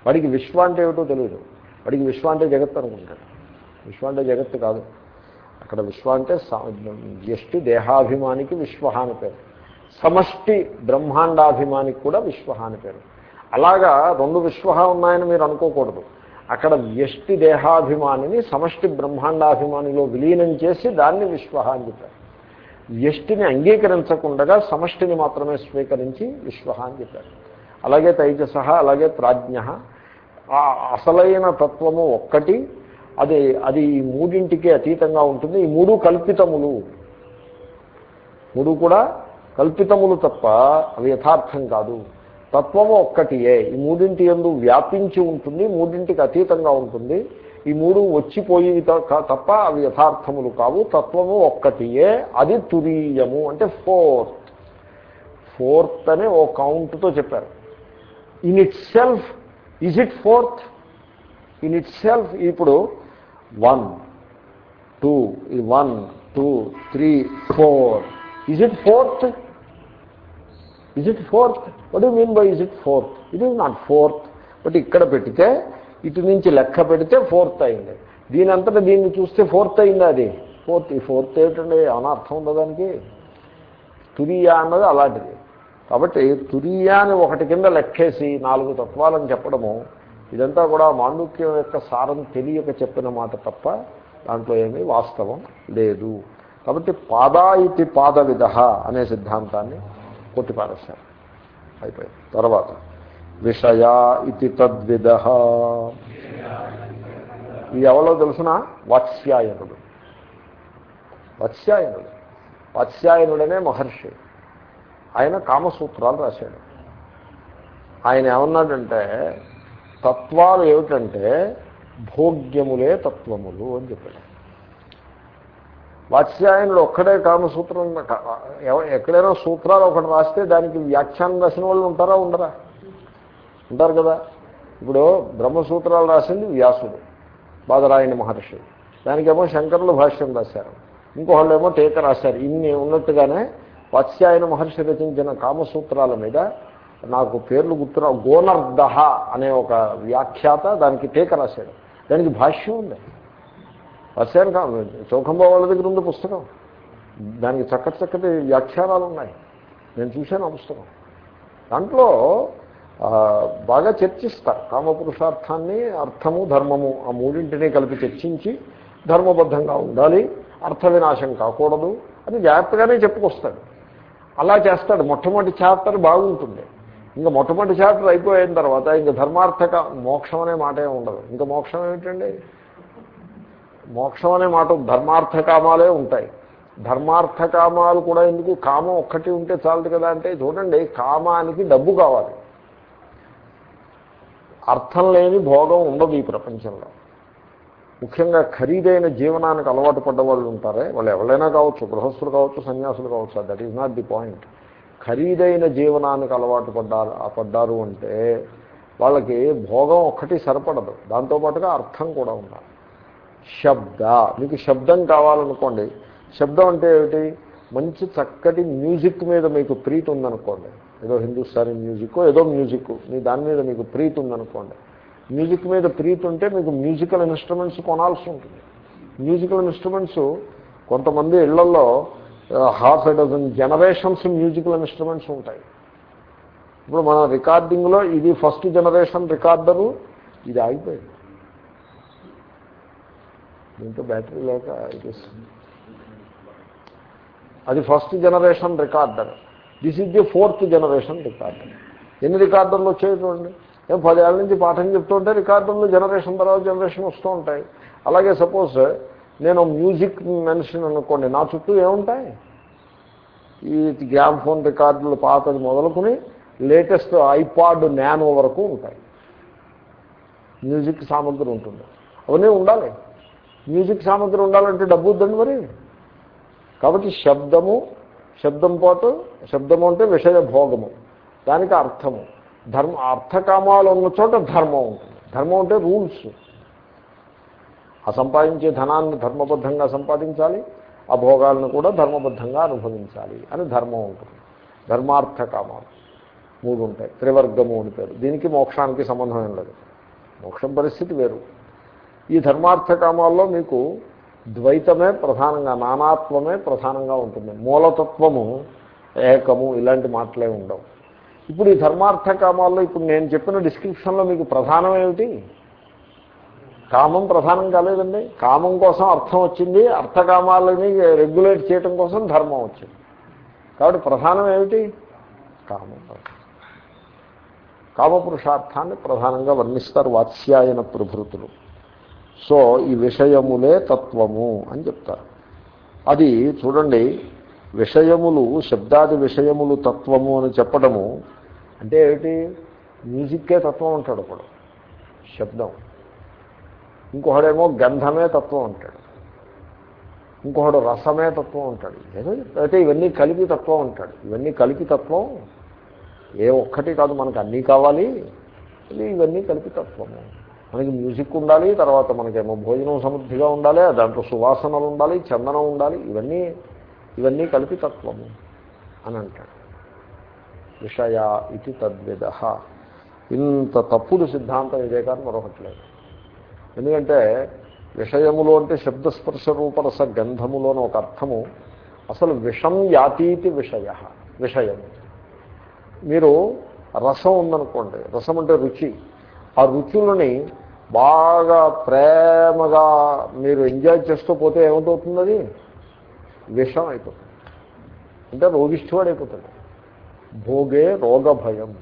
వాడికి విశ్వ అంటే ఏమిటో తెలియదు వాడికి విశ్వ అంటే జగత్ అనుకుంటాడు. విశ్వ అంటే జగత్తు కాదు. అక్కడ విశ్వ అంటే వ్యష్టి దేహాభిమానికి విశ్వ అని పేరు. సమష్టి బ్రహ్మాండాభిమానికి కూడా విశ్వ అని పేరు. అలాగా రెండు విశ్వ ఉన్నాయని మీరు అనుకోకూడదు. అక్కడ వ్యష్టి దేహాభిమానిని సమష్టి బ్రహ్మాండాభిమానిలో విలీనం చేసి దాన్ని విశ్వ అని చెప్పారు. వ్యష్టిని అంగీకరించకుండా సమష్టిని మాత్రమే స్వీకరించి విశ్వ అని చెప్పారు. అలాగే తైజస అలాగే ప్రాజ్ఞ ఆ అసలైన తత్వము ఒక్కటి అది అది ఈ మూడింటికి అతీతంగా ఉంటుంది. ఈ మూడు కల్పితములు. మూడు కూడా కల్పితములు తప్ప అవి యథార్థం కాదు. తత్వము ఒక్కటియే. ఈ మూడింటి ఎందు వ్యాపించి ఉంటుంది మూడింటికి అతీతంగా ఉంటుంది. ఈ మూడు వచ్చిపోయి తప్ప అవి యథార్థములు కావు. తత్వము ఒక్కటియే. అది తురీయము. అంటే ఫోర్త్. ఫోర్త్ అని ఓ కౌంట్తో చెప్పారు. In itself is it fourth in itself ఇప్పుడు one two one two three four is it fourth is it fourth what you mean by is it fourth it is not fourth but ఇక్కడ పెడితే ఇటు నుంచి లెక్క పెడితే fourth అయింది. దీని అంతటా దీన్ని చూస్తే ఫోర్త్ అయింది అది? ఫోర్త్ ఈ ఫోర్త్ ఏమిటండి? ఏమైనా అర్థం ఉందా దానికి? తురియా అన్నది అలాంటిది. కాబట్టి తురియాని ఒకటి కింద లెక్కేసి నాలుగు తత్వాలని చెప్పడము ఇదంతా కూడా మాండుక్యం యొక్క సారం తెలియక చెప్పిన మాట తప్ప దాంట్లో ఏమీ వాస్తవం లేదు. కాబట్టి పాదా ఇది పాద విధ అనే సిద్ధాంతాన్ని కొట్టిపారేశారు. అయిపోయింది. తర్వాత విషయా ఇది తద్విధ ఇది ఎవరో తెలుసిన? వాత్స్యాయనుడు. వాత్స్యాయనుడు. వాత్స్యాయనుడనే మహర్షి. ఆయన కామసూత్రాలు రాశాడు. ఆయన ఏమన్నాడంటే తత్వాలు ఏమిటంటే భోగ్యములే తత్వములు అని చెప్పాడు. వాత్స్యాయనుడు ఒక్కడే కామసూత్రం ఎక్కడైనా సూత్రాలు ఒకటి రాస్తే దానికి వ్యాఖ్యానం రాసిన వాళ్ళు ఉంటారా ఉండరా? ఉంటారు కదా. ఇప్పుడు బ్రహ్మసూత్రాలు రాసింది వ్యాసుడు బాదరాయణ మహర్షి. దానికేమో శంకరులు భాష్యం రాశారు. ఇంకోళ్ళు ఏమో టీక రాశారు. ఇన్ని ఉన్నట్టుగానే వాత్స్యాయన మహర్షి రచించిన కామసూత్రాల మీద నాకు పేర్లు గుర్తురా గోనర్దహ అనే ఒక వ్యాఖ్యాత దానికి టీక రాశాడు. దానికి భాష్యం ఉంది. రాశాను కా చౌకంబా వాళ్ళ దగ్గర ఉంది పుస్తకం. దానికి చక్కటి చక్కటి వ్యాఖ్యానాలు ఉన్నాయి. నేను చూశాను ఆ పుస్తకం. దాంట్లో బాగా చర్చిస్తారు కామపురుషార్థాన్ని అర్థము ధర్మము ఆ మూడింటినీ కలిపి చర్చించి ధర్మబద్ధంగా ఉండాలి. అర్థ వినాశం కాకూడదు అని జాగ్రత్తగానే చెప్పుకొస్తాడు. అలా చేస్తాడు. మొట్టమొదటి చాప్టర్ బాగుంటుంది. ఇంకా మొట్టమొదటి చాప్టర్ అయిపోయిన తర్వాత ఇంకా ధర్మార్థక మోక్షం అనే మాట ఉండదు. ఇంకా మోక్షం ఏమిటండి? మోక్షం అనే మాట ధర్మార్థకామాలే ఉంటాయి. ధర్మార్థకామాలు కూడా ఎందుకు? కామం ఒక్కటి ఉంటే చాలదు కదా అంటే చూడండి కామానికి డబ్బు కావాలి. అర్థం లేని భోగం ఉండదు ఈ ప్రపంచంలో. ముఖ్యంగా ఖరీదైన జీవనానికి అలవాటు పడ్డ వాళ్ళు ఉంటారే. వాళ్ళు ఎవరైనా కావచ్చు గృహస్థులు కావచ్చు సన్యాసులు కావచ్చు that is not the point. ఖరీదైన జీవనానికి అలవాటు పడ్డారు పడ్డారు అంటే వాళ్ళకి భోగం ఒక్కటి సరిపడదు. దాంతోపాటుగా అర్థం కూడా ఉండాలి. శబ్ద. మీకు శబ్దం కావాలనుకోండి. శబ్దం అంటే ఏమిటి? మంచి చక్కటి మ్యూజిక్ మీద మీకు ప్రీతి ఉందనుకోండి. ఏదో హిందుస్థానీ మ్యూజిక్ ఏదో మ్యూజిక్. మీ దాని మీద మీకు ప్రీతి ఉందనుకోండి. మ్యూజిక్ మీద ప్రీతి ఉంటే మీకు మ్యూజికల్ ఇన్స్ట్రుమెంట్స్ కొనాల్సి ఉంటుంది. మ్యూజికల్ ఇన్స్ట్రుమెంట్స్ కొంతమంది ఇళ్ళలో half a dozen generations musical instruments ఉంటాయి. ఇప్పుడు మన రికార్డింగ్లో ఇది ఫస్ట్ జనరేషన్ రికార్డరు ఇది ఆగిపోయింది. దీంట్లో బ్యాటరీ లేక ఇట్ అది first generation recorder. This is the fourth generation recorder. ఎన్ని రికార్డర్లు వచ్చాయి చూడండి? ఏం పదేళ్ళ నుంచి పాఠం చెప్తుంటే రికార్డర్లు జనరేషన్ తర్వాత జనరేషన్ వస్తూ ఉంటాయి. అలాగే సపోజ్ నేను మ్యూజిక్ మెన్షన్ అనుకోండి నా చుట్టూ ఏముంటాయి? ఈ గ్రామ్ ఫోన్ రికార్డులు పాతది మొదలుకొని లేటెస్ట్ ఐపాడ్ నానో వరకు ఉంటాయి. మ్యూజిక్ సామగ్రి ఉంటుంది. అవన్నీ ఉండాలి. మ్యూజిక్ సామగ్రి ఉండాలంటే డబ్బు వద్దండి మరి. కాబట్టి శబ్దము శబ్దం పాటు శబ్దము అంటే విషయ భోగము దానికి అర్థము. ధర్మ అర్థకామాలు ఉన్న చోట ధర్మం ఉంటుంది. ధర్మం అంటే రూల్స్. ఆ సంపాదించే ధనాన్ని ధర్మబద్ధంగా సంపాదించాలి ఆ భోగాలను కూడా ధర్మబద్ధంగా అనుభవించాలి అని ధర్మం ఉంటుంది. ధర్మార్థకామాలు మూడు ఉంటాయి. త్రివర్గము అని పేరు. దీనికి మోక్షానికి సంబంధం ఏం లేదు. మోక్షం పరిస్థితి వేరు. ఈ ధర్మార్థ కామాల్లో మీకు ద్వైతమే ప్రధానంగా నానాత్వమే ప్రధానంగా ఉంటుంది. మూలతత్వము ఏకము ఇలాంటి మాటలే ఉండవు. ఇప్పుడు ఈ ధర్మార్థ కామాల్లో ఇప్పుడు నేను చెప్పిన డిస్క్రిప్షన్లో మీకు ప్రధానం ఏమిటి? కామం ప్రధానం కాలేదండి. కామం కోసం అర్థం వచ్చింది. అర్థకామాలని రెగ్యులేట్ చేయటం కోసం ధర్మం వచ్చింది. కాబట్టి ప్రధానం ఏమిటి? కామం కామపురుషార్థాన్ని ప్రధానంగా వర్ణిస్తారు వాత్స్యాయన ప్రభృతులు. సో ఈ విషయములే తత్వము అని చెప్తారు. అది చూడండి విషయములు శబ్దాది విషయములు తత్వము అని చెప్పడము అంటే ఏమిటి? మ్యూజిక్కే తత్వం అంటాడు ఒకడు శబ్దం. ఇంకొకడేమో గంధమే తత్వం అంటాడు. ఇంకొకడు రసమే తత్వం అంటాడు. ఏదో అయితే ఇవన్నీ కలిపి తత్వం అంటాడు. ఇవన్నీ కలిపి తత్వం ఏ ఒక్కటి కాదు మనకు అన్నీ కావాలి. ఇవన్నీ కలిపి తత్వము. మనకి మ్యూజిక్ ఉండాలి తర్వాత మనకేమో భోజనం సమృద్ధిగా ఉండాలి దాంట్లో సువాసనలు ఉండాలి చందనం ఉండాలి ఇవన్నీ ఇవన్నీ కలిపి తత్వము అని అంటాడు. విషయ ఇది తద్విధ ఇంత తప్పుడు సిద్ధాంతం ఇదే కానీ మరొకట్లేదు. ఎందుకంటే విషయములు అంటే శబ్దస్పర్శ రూపరస గంధములోని ఒక అర్థము. అసలు విషం యాతీతి విషయ విషయము. మీరు రసం ఉందనుకోండి రసం అంటే రుచి. ఆ రుచులని బాగా ప్రేమగా మీరు ఎంజాయ్ చేస్తూ పోతే ఏమిటవుతుంది అది విషం అయిపోతుంది. అంటే రోగిష్ఠువాడు భోగే రోగ భయం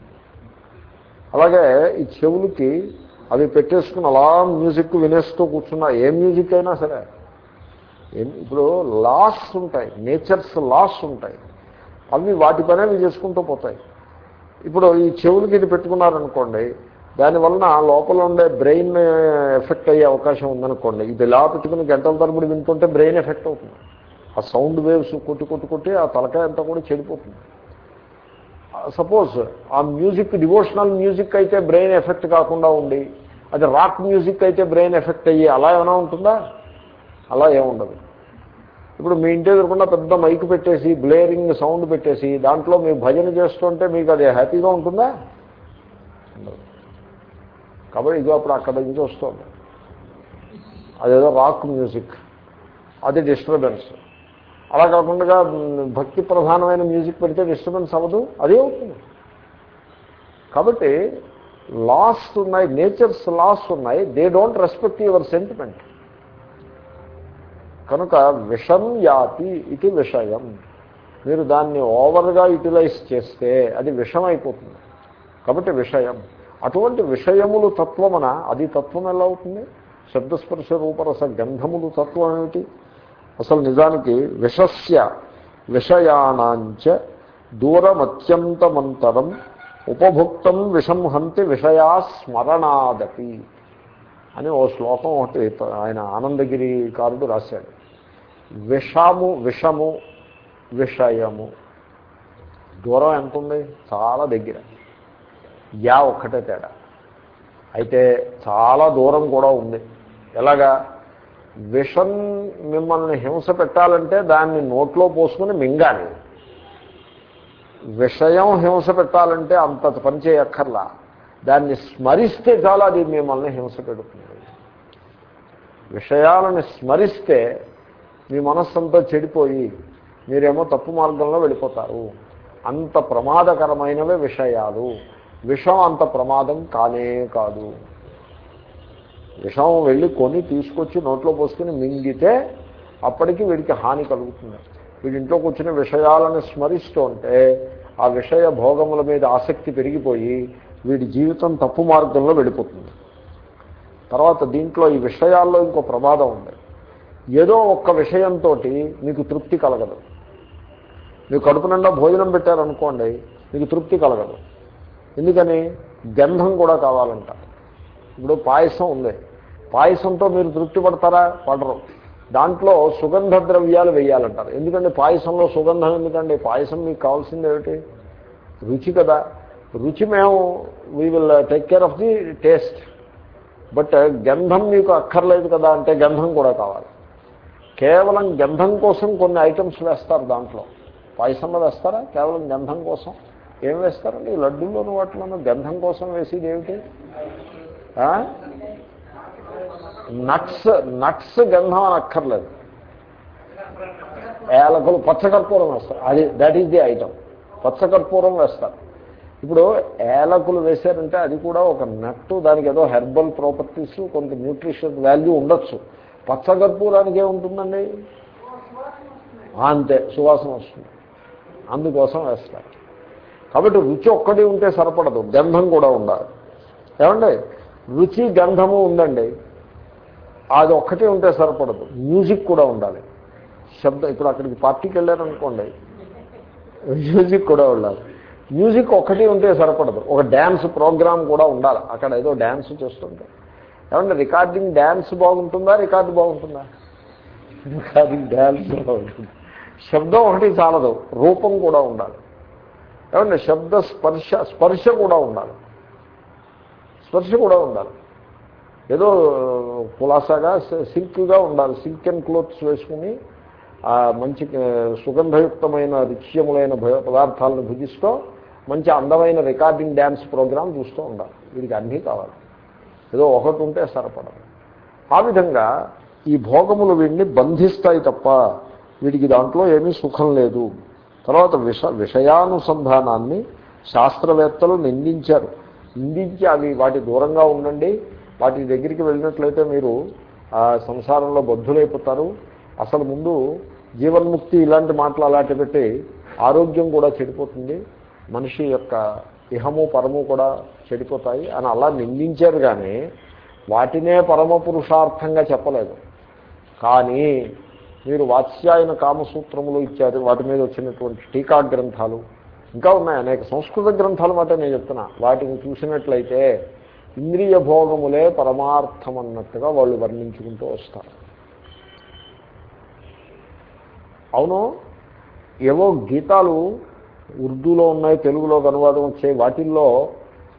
అలాగే ఈ చెవులకి అవి పెట్టేసుకుని అలా మ్యూజిక్ వినేస్తూ కూర్చున్నా ఏ మ్యూజిక్ అయినా సరే. ఇప్పుడు లాస్ ఉంటాయి నేచర్స్ లాస్ ఉంటాయి. అవి వాటి పనే అవి చేసుకుంటూ పోతాయి. ఇప్పుడు ఈ చెవులకి ఇది పెట్టుకున్నారనుకోండి దానివలన లోపల ఉండే బ్రెయిన్ ఎఫెక్ట్ అయ్యే అవకాశం ఉందనుకోండి. ఇది ఇలా పెట్టుకుని గంటల తరబడి వింటుంటే బ్రెయిన్ ఎఫెక్ట్ అవుతుంది. ఆ సౌండ్ వేవ్స్ కొట్టి కొట్టి కొట్టి ఆ తలకాయ అంతా కూడా చెడిపోతుంది. సపోజ్ ఆ మ్యూజిక్ డివోషనల్ మ్యూజిక్ అయితే బ్రెయిన్ ఎఫెక్ట్ కాకుండా ఉండి అది రాక్ మ్యూజిక్ అయితే బ్రెయిన్ ఎఫెక్ట్ అయ్యి అలా ఏమైనా ఉంటుందా? అలా ఏముండదు ఇప్పుడు మీ ఇంటి ఎదురకుండా పెద్ద మైక్ పెట్టేసి బ్లేరింగ్ సౌండ్ పెట్టేసి దాంట్లో మీ భజన చేస్తుంటే మీకు అది హ్యాపీగా ఉంటుందా? కాబట్టి ఇదో అప్పుడు అక్కడ నుంచి వస్తుంది. అదేదో రాక్ మ్యూజిక్ అది డిస్టర్బెన్స్ అలా కాకుండా భక్తి ప్రధానమైన మ్యూజిక్ పెడితే డిస్టర్బెన్స్ అవ్వదు అదే అవుతుంది. కాబట్టి లాస్ ఉన్నాయి నేచర్స్ లాస్ ఉన్నాయి they don't respect your sentiment కనుక విషం యాతి ఇది విషయం. మీరు దాన్ని ఓవర్గా యూటిలైజ్ చేస్తే అది విషం అయిపోతుంది కాబట్టి విషయం. అటువంటి విషయములు తత్వమన అది తత్వం ఎలా అవుతుంది? శబ్దస్పర్శ రూపరస గంధములు తత్వం ఏమిటి? అసలు నిజానికి విషస్య విషయానాంచ దూరమత్యంతమంతరం ఉపభుక్తం విషం హంతి విషయా స్మరణాదపి అని ఓ శ్లోకం ఒకటి ఆయన ఆనందగిరి కారుడు రాశాడు. విషము విషము విషయము. దూరం ఎంత ఉంది? చాలా దగ్గర. యా ఒక్కటే తేడా. అయితే చాలా దూరం కూడా ఉంది. ఎలాగా? విషం మిమ్మల్ని హింస పెట్టాలంటే దాన్ని నోట్లో పోసుకుని మింగాలి. విషయం హింస పెట్టాలంటే అంత పని చేయక్కర్లా. దాన్ని స్మరిస్తే చాలా అది మిమ్మల్ని హింస పెడుతుంది. విషయాలను స్మరిస్తే మీ మనస్సంతా చెడిపోయి మీరేమో తప్పు మార్గంలో వెళ్ళిపోతారు. అంత ప్రమాదకరమైనవే విషయాలు. విషం అంత ప్రమాదం కానే కాదు. విషం వెళ్ళి కొని తీసుకొచ్చి నోట్లో పోసుకుని మింగితే అప్పటికి వీడికి హాని కలుగుతుంది. వీడింట్లోకి వచ్చిన కూర్చుని విషయాలను స్మరిస్తూ ఉంటే ఆ విషయ భోగముల మీద ఆసక్తి పెరిగిపోయి వీడి జీవితం తప్పు మార్గంలో వెళ్ళిపోతుంది. తర్వాత దీంట్లో ఈ విషయాల్లో ఇంకో ప్రమాదం ఉంది. ఏదో ఒక్క విషయంతో మీకు తృప్తి కలగదు. మీకు కడుపు నిండా భోజనం పెట్టారనుకోండి మీకు తృప్తి కలగదు. ఎందుకని గంధం కూడా కావాలంట. ఇప్పుడు పాయసం ఉంది. పాయసంతో మీరు తృప్తి పడతారా? పడరు. దాంట్లో సుగంధ ద్రవ్యాలు వేయాలంటారు. ఎందుకంటే పాయసంలో సుగంధం ఎందుకండి? పాయసం మీకు కావాల్సింది ఏమిటి? రుచి కదా. రుచి మేము we will take care of the taste but గంధం మీకు అక్కర్లేదు కదా అంటే గంధం కూడా కావాలి. కేవలం గంధం కోసం కొన్ని ఐటమ్స్ వేస్తారు దాంట్లో. పాయసంలో వేస్తారా? కేవలం గంధం కోసం? ఏం వేస్తారండి ఈ లడ్డూల్లోని వాటిలోనూ గంధం కోసం వేసేది ఏమిటి? నట్స్ నట్స్ గంధం అని అక్కర్లేదు ఏలకులు పచ్చకర్పూరం వేస్తారు. అది దట్ ఈస్ ది ఐటమ్ పచ్చకర్పూరం వేస్తారు. ఇప్పుడు ఏలకులు వేశారంటే అది కూడా ఒక నట్టు దానికి ఏదో హెర్బల్ ప్రాపర్టీస్ కొంత న్యూట్రిషన్ వాల్యూ ఉండొచ్చు. పచ్చకర్పూరానికి ఏముంటుందండి? అంతే సువాసన వస్తుంది. అందుకోసం వేస్తారు. కాబట్టి రుచి ఒక్కటి ఉంటే సరిపడదు గంధం కూడా ఉండాలి. ఏమండి? రుచి గంధము ఉందండి. అది ఒక్కటే ఉంటే సరిపడదు మ్యూజిక్ కూడా ఉండాలి. శబ్దం ఇప్పుడు అక్కడికి పార్టీకి వెళ్ళారనుకోండి మ్యూజిక్ కూడా ఉండాలి. మ్యూజిక్ ఒక్కటి ఉంటే సరిపడదు ఒక డ్యాన్స్ ప్రోగ్రామ్ కూడా ఉండాలి. అక్కడ ఏదో డ్యాన్స్ చేస్తుంటే. ఏమంటే రికార్డింగ్ డ్యాన్స్ బాగుంటుందా? రికార్డు బాగుంటుందా? రికార్డింగ్ డ్యాన్స్ బాగుంటుంది? శబ్దం ఒకటి చాలదు రూపం కూడా ఉండాలి. ఏమంటే శబ్ద స్పర్శ స్పర్శ కూడా ఉండాలి. స్పర్శ కూడా ఉండాలి. ఏదో కులాసాగా సిల్క్గా ఉండాలి. సిల్క్ అండ్ క్లోత్స్ వేసుకుని ఆ మంచి సుగంధయుక్తమైన రిక్ష్యములైన పదార్థాలను భుజిస్తూ మంచి అందమైన రికార్డింగ్ డ్యాన్స్ ప్రోగ్రాం చూస్తూ ఉండాలి. వీడికి అన్నీ కావాలి. ఏదో ఒకటి ఉంటే సరిపడదు. ఆ విధంగా ఈ భోగములు వీడిని బంధిస్తాయి తప్ప వీడికి దాంట్లో ఏమీ సుఖం లేదు. తర్వాత విష విషయానుసంధానాన్ని శాస్త్రవేత్తలు నిందించారు. నిందించి అవి వాటి దూరంగా ఉండండి. వాటి దగ్గరికి వెళ్ళినట్లయితే మీరు సంసారంలో బద్ధులైపోతారు. అసలు ముందు జీవన్ముక్తి ఇలాంటి మాటలు అలాంటి పెట్టి ఆరోగ్యం కూడా చెడిపోతుంది. మనిషి యొక్క ఇహము పరము కూడా చెడిపోతాయి అని అలా నిందించారు కానీ వాటినే పరమ పురుషార్థంగా చెప్పలేదు. కానీ మీరు వాత్స్యాయన కామసూత్రములు ఇచ్చారు వాటి మీద వచ్చినటువంటి టీకా గ్రంథాలు. ఇంకా ఉన్నాయి అనేక సంస్కృత గ్రంథాలు మాట నేను చెప్తున్నా. వాటిని చూసినట్లయితే ఇంద్రియ భోగములే పరమార్థం అన్నట్టుగా వాళ్ళు వర్ణించుకుంటూ వస్తారు. అవును ఏవో గీతాలు ఉర్దూలో ఉన్నాయి తెలుగులో అనువాదం వచ్చే వాటిల్లో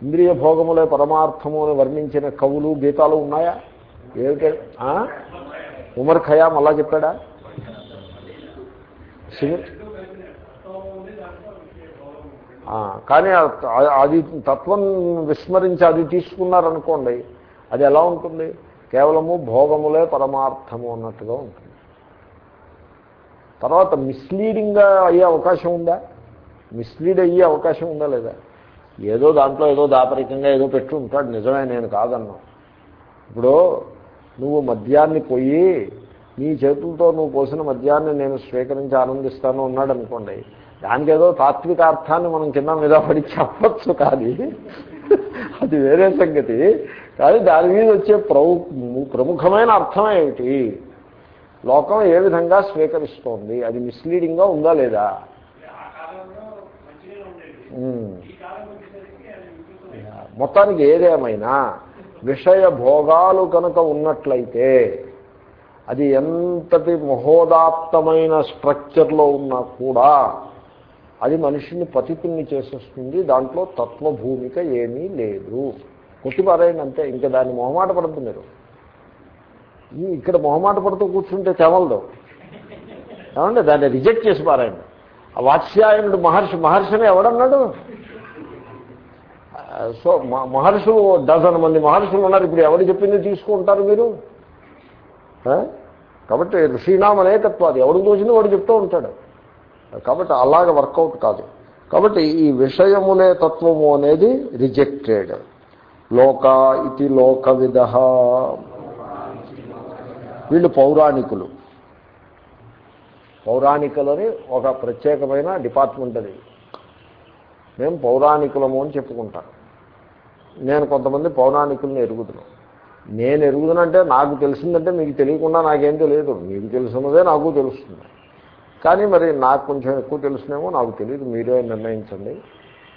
ఇంద్రియ భోగములే పరమార్థము అని వర్ణించిన కవులు గీతాలు ఉన్నాయా? ఏమిటే? ఉమర్ ఖయాం అలా చెప్పాడా? కానీ అది తత్వం విస్మరించి అది తీసుకున్నారనుకోండి అది ఎలా ఉంటుంది? కేవలము భోగములే పరమార్థము అన్నట్టుగా ఉంటుంది. తర్వాత మిస్లీడింగ్గా అయ్యే అవకాశం ఉందా? మిస్లీడ్ అయ్యే అవకాశం ఉందా లేదా? ఏదో దాంట్లో ఏదో దాపరికంగా ఏదో పెట్టి ఉంటాడు నిజమే నేను కాదన్నా ఇప్పుడు నువ్వు మద్యాన్ని పోయి నీ చేతులతో నువ్వు పోసిన మద్యాన్ని నేను స్వీకరించి ఆనందిస్తాను ఉన్నాడు అనుకోండి దానికి ఏదో తాత్విక అర్థాన్ని మనం కింద మీద పడి చెప్పచ్చు కానీ అది వేరే సంగతి. కానీ దాని మీద వచ్చే ప్రముఖమైన అర్థం ఏమిటి? లోకం ఏ విధంగా స్వీకరిస్తోంది? అది మిస్లీడింగ్గా ఉందా లేదా? మొత్తానికి ఏదేమైనా విషయ భోగాలు కనుక ఉన్నట్లయితే అది ఎంతటి మహోదాత్తమైన స్ట్రక్చర్లో ఉన్నా కూడా అది మనిషిని పతితుల్ని చేసేస్తుంది దాంట్లో తత్వభూమిక ఏమీ లేదు. కొట్టిపారాయండి అంతే ఇంకా దాన్ని మొహమాట పడద్దు మీరు. ఇక్కడ మొహమాట పడుతూ కూర్చుంటే తెమలదు ఏమండి దాన్ని రిజెక్ట్ చేసి పారాయండి. ఆ వాత్స్యాయనుడు మహర్షి మహర్షిని ఎవడన్నాడు? సో మహర్షులు డజన్ మంది మహర్షులు ఉన్నారు ఇప్పుడు ఎవరు చెప్పింది తీసుకుంటారు మీరు? కాబట్టి ఋషీనాం అనేకత్వాది ఎవడు తోచింది వాడు చెప్తూ ఉంటాడు. కాబట్టి అలాగ వర్కౌట్ కాదు. కాబట్టి ఈ విషయమునే తత్వము అనేది రిజెక్టెడ్. లోక ఇది లోక విధ వీళ్ళు పౌరాణికులు. పౌరాణికులని ఒక ప్రత్యేకమైన డిపార్ట్మెంట్ అది. మేము పౌరాణికులము అని చెప్పుకుంటాను నేను కొంతమంది పౌరాణికుల్ని ఎరుగుతున్నాను నేను ఎరుగుదనంటే నాకు తెలిసిందంటే మీకు తెలియకుండా నాకేం తెలియదు. మీకు తెలుసున్నదే నాకు తెలుస్తుంది. కానీ మరి నాకు కొంచెం ఎక్కువ తెలుసునేమో నాకు తెలియదు. మీరే నిర్ణయించండి.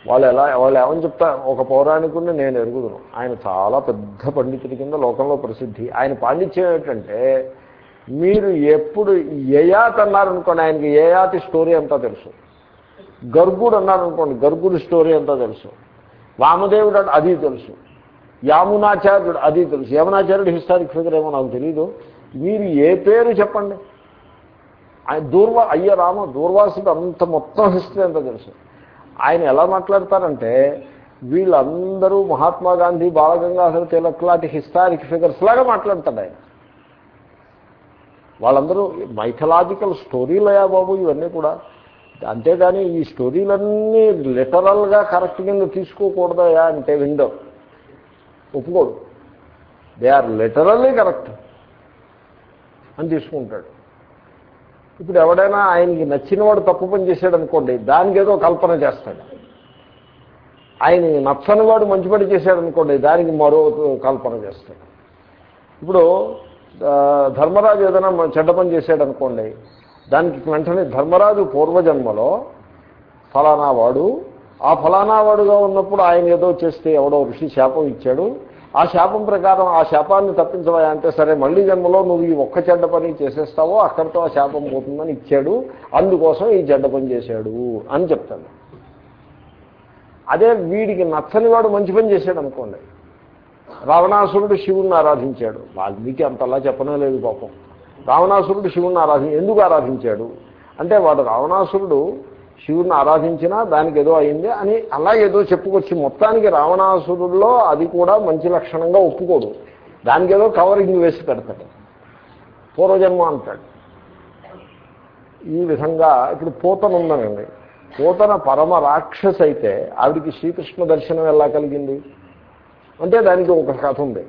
వాళ్ళు ఎలా వాళ్ళు ఏమని చెప్తా ఒక పౌరాణికుడిని నేను ఎరుగుదును. ఆయన చాలా పెద్ద పండితుడి కింద లోకంలో ప్రసిద్ధి. ఆయన పాండిత్యం ఏంటంటే మీరు ఎప్పుడు యయాత్ అన్నారనుకోండి ఆయనకి ఏయాతి స్టోరీ అంతా తెలుసు. గర్గుడు అన్నారనుకోండి గర్గుడి స్టోరీ అంతా తెలుసు. వామదేవుడు అది తెలుసు. యామునాచార్యుడు అది తెలుసు. యమునాచార్యుడు హిస్టారిక్ ఫిగర్ ఏమో నాకు తెలీదు. మీరు ఏ పేరు చెప్పండి. ఆయన దూర్వా అయ్య రామ దూర్వాసుడు అంత మొత్తం హిస్టరీ అంతా తెలుసు. ఆయన ఎలా మాట్లాడతారంటే వీళ్ళందరూ మహాత్మా గాంధీ బాలగంగాధర తిలక్ లాంటి హిస్టారిక్ ఫిగర్స్ లాగా మాట్లాడతాడు ఆయన. వాళ్ళందరూ మైథలాజికల్ స్టోరీలయా బాబు ఇవన్నీ కూడా. అంతేగాని ఈ స్టోరీలన్నీ లిటరల్గా కరెక్ట్ కింద తీసుకోకూడదయా అంటే విండో. ఒప్పుకోడు. దే ఆర్ లిటరల్లీ కరెక్ట్ అని తీసుకుంటాడు. ఇప్పుడు ఎవడైనా ఆయనకి నచ్చిన వాడు తప్పు పని చేశాడు అనుకోండి దానికి ఏదో కల్పన చేస్తాడు. ఆయన నచ్చని వాడు మంచి పని చేశాడు అనుకోండి దానికి మరో కల్పన చేస్తాడు. ఇప్పుడు ధర్మరాజు ఏదైనా చెడ్డ పని చేశాడు అనుకోండి దానికి వెంటనే ధర్మరాజు పూర్వజన్మలో ఫలానా వాడు ఆ ఫలానా వాడుగా ఉన్నప్పుడు ఆయన ఏదో చేస్తే ఎవడో ఋషి శాపం ఇచ్చాడు. ఆ శాపం ప్రకారం ఆ శాపాన్ని తప్పించవా అంటే సరే మళ్ళీ జన్మలో నువ్వు ఈ ఒక్క చెడ్డ పని చేసేస్తావో అక్కడితో ఆ శాపం పోతుందని ఇచ్చాడు. అందుకోసం ఈ చెడ్డ పని చేశాడు అని చెప్తాను అదే వీడికి నచ్చని వాడు మంచి పని చేశాడు అనుకోండి. రావణాసురుడు శివుణ్ణి ఆరాధించాడు. వాల్మీకి అంతలా చెప్పనే లేదు పాపం. రావణాసురుడు శివుణ్ణి ఆరాధి ఎందుకు ఆరాధించాడు? అంటే వాడు రావణాసురుడు శివుడిని ఆరాధించినా దానికి ఏదో అయింది అని అలా ఏదో చెప్పుకొచ్చి మొత్తానికి రావణాసురుల్లో అది కూడా మంచి లక్షణంగా ఒప్పుకోడు. దానికి ఏదో కవరింగ్ వేసి పెడతాడు. పూర్వజన్మ అంటాడు. ఈ విధంగా ఇప్పుడు పూతన ఉందనండి. పూతన పరమ రాక్షస అయితే ఆవిడికి శ్రీకృష్ణ దర్శనం ఎలా కలిగింది? అంటే దానికి ఒక కథ ఉంది.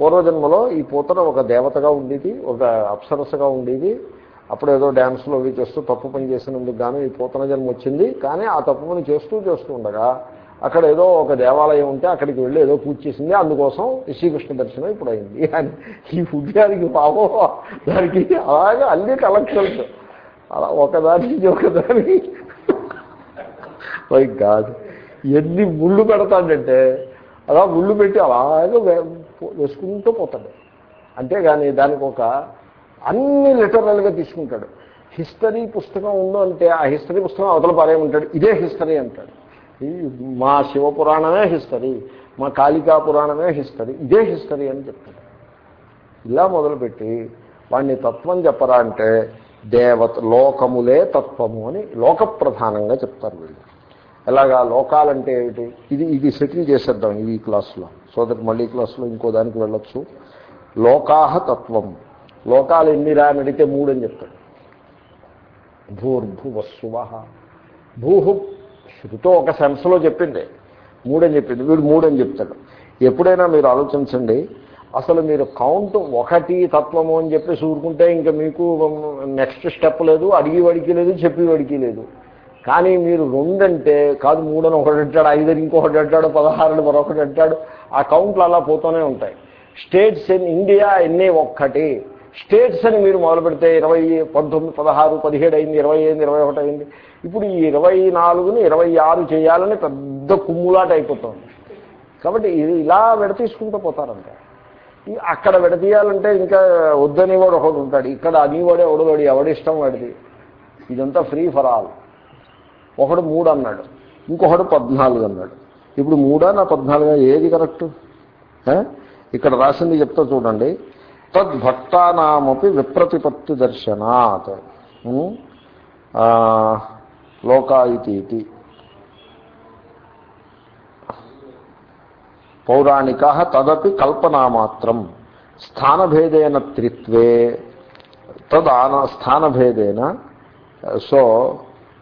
పూర్వజన్మలో ఈ పూతన ఒక దేవతగా ఉండేది ఒక అప్సరసగా ఉండేది. అప్పుడు ఏదో డ్యాన్స్లో అవి చేస్తూ తప్పు పని చేసినందుకు గాను ఈ పూతన జన్మ వచ్చింది. కానీ ఆ తప్పు పని చేస్తూ చేస్తూ ఉండగా అక్కడ ఏదో ఒక దేవాలయం ఉంటే అక్కడికి వెళ్ళి ఏదో పూజ చేసింది. అందుకోసం శ్రీకృష్ణ దర్శనం ఇప్పుడు అయింది. అని ఈ ఉద్యానికి పాపం దానికి అలాగే అన్ని కలెక్షన్స్. అలా ఒకదాని నుంచి ఒకదానికి వై కాదు ఎన్ని ముళ్ళు పెడతాడంటే అలా ముళ్ళు పెట్టి అలాగే వేసుకుంటూ పోతాడు. అంతేగాని దానికి ఒక అన్ని లిటరల్గా తీసుకుంటాడు. హిస్టరీ పుస్తకం ఉందో అంటే ఆ హిస్టరీ పుస్తకం అవతల పారేయమంటాడు ఇదే హిస్టరీ అంటాడు. ఈ మా శివపురాణమే హిస్టరీ మా కాళికా పురాణమే హిస్టరీ ఇదే హిస్టరీ అని చెప్తాడు. ఇలా మొదలుపెట్టి వాడిని తత్వం చెప్పరా అంటే దేవత లోకములే తత్వము అని లోక ప్రధానంగా చెప్తారు వీళ్ళు. ఎలాగా? లోకాలంటే ఏమిటి? ఇది ఇది సెటిల్ చేసేద్దాం ఈ క్లాస్లో సో దట్ మళ్ళీ క్లాస్లో ఇంకో దానికి వెళ్ళొచ్చు. లోకాహ తత్వం. లోకాలు ఎన్నిరా అని అడిగితే మూడు అని చెప్తాడు. భూర్భువస్సువ. భూహు శృతో ఒక సెన్స్లో చెప్పింది. మూడని చెప్పింది. వీడు మూడని చెప్తాడు. ఎప్పుడైనా మీరు ఆలోచించండి అసలు మీరు కౌంట్ ఒకటి తత్వము అని చెప్పి చూరుకుంటే ఇంకా మీకు నెక్స్ట్ స్టెప్ లేదు అడిగి వడికి లేదు చెప్పి వడికి లేదు. కానీ మీరు రెండంటే కాదు మూడని ఒకటి అంటాడు ఐదు ఇంకొకటి అంటాడు పదహారుని మరొకటి అంటాడు ఆ కౌంట్లు అలా పోతూనే ఉంటాయి. స్టేట్స్ ఇన్ ఇండియా ఎన్ని ఒక్కటి. స్టేట్స్ అని మీరు మొదలు పెడితే ఇరవై పంతొమ్మిది పదహారు పదిహేడు అయింది ఇరవై అయింది ఇరవై ఒకటి అయింది. ఇప్పుడు ఈ ఇరవై నాలుగుని ఇరవై ఆరు చేయాలని పెద్ద కుమ్ములాట అయిపోతుంది. కాబట్టి ఇది ఇలా విడతీసుకుంటూ పోతారంటే. అక్కడ విడతీయాలంటే ఇంకా వద్దనేవాడు ఒకడు ఉంటాడు. ఇక్కడ అనేవాడే ఎవడు ఎవడిష్టం వాడిది. ఇదంతా ఫ్రీ ఫర్ ఆల్ ఒకడు మూడు అన్నాడు. ఇంకొకడు పద్నాలుగు అన్నాడు. ఇప్పుడు మూడా నా పద్నాలుగు ఏది కరెక్ట్ ఇక్కడ రాసింది చెప్తా చూడండి. తద్భక్తానామపి విప్రతిపత్తి దర్శనాత్ లోకా ఇది పౌరాణిక తదపి కల్పనామాత్రం. స్థానభేదేన త్రిత్వే. తదాన స్థానభేదేన. సో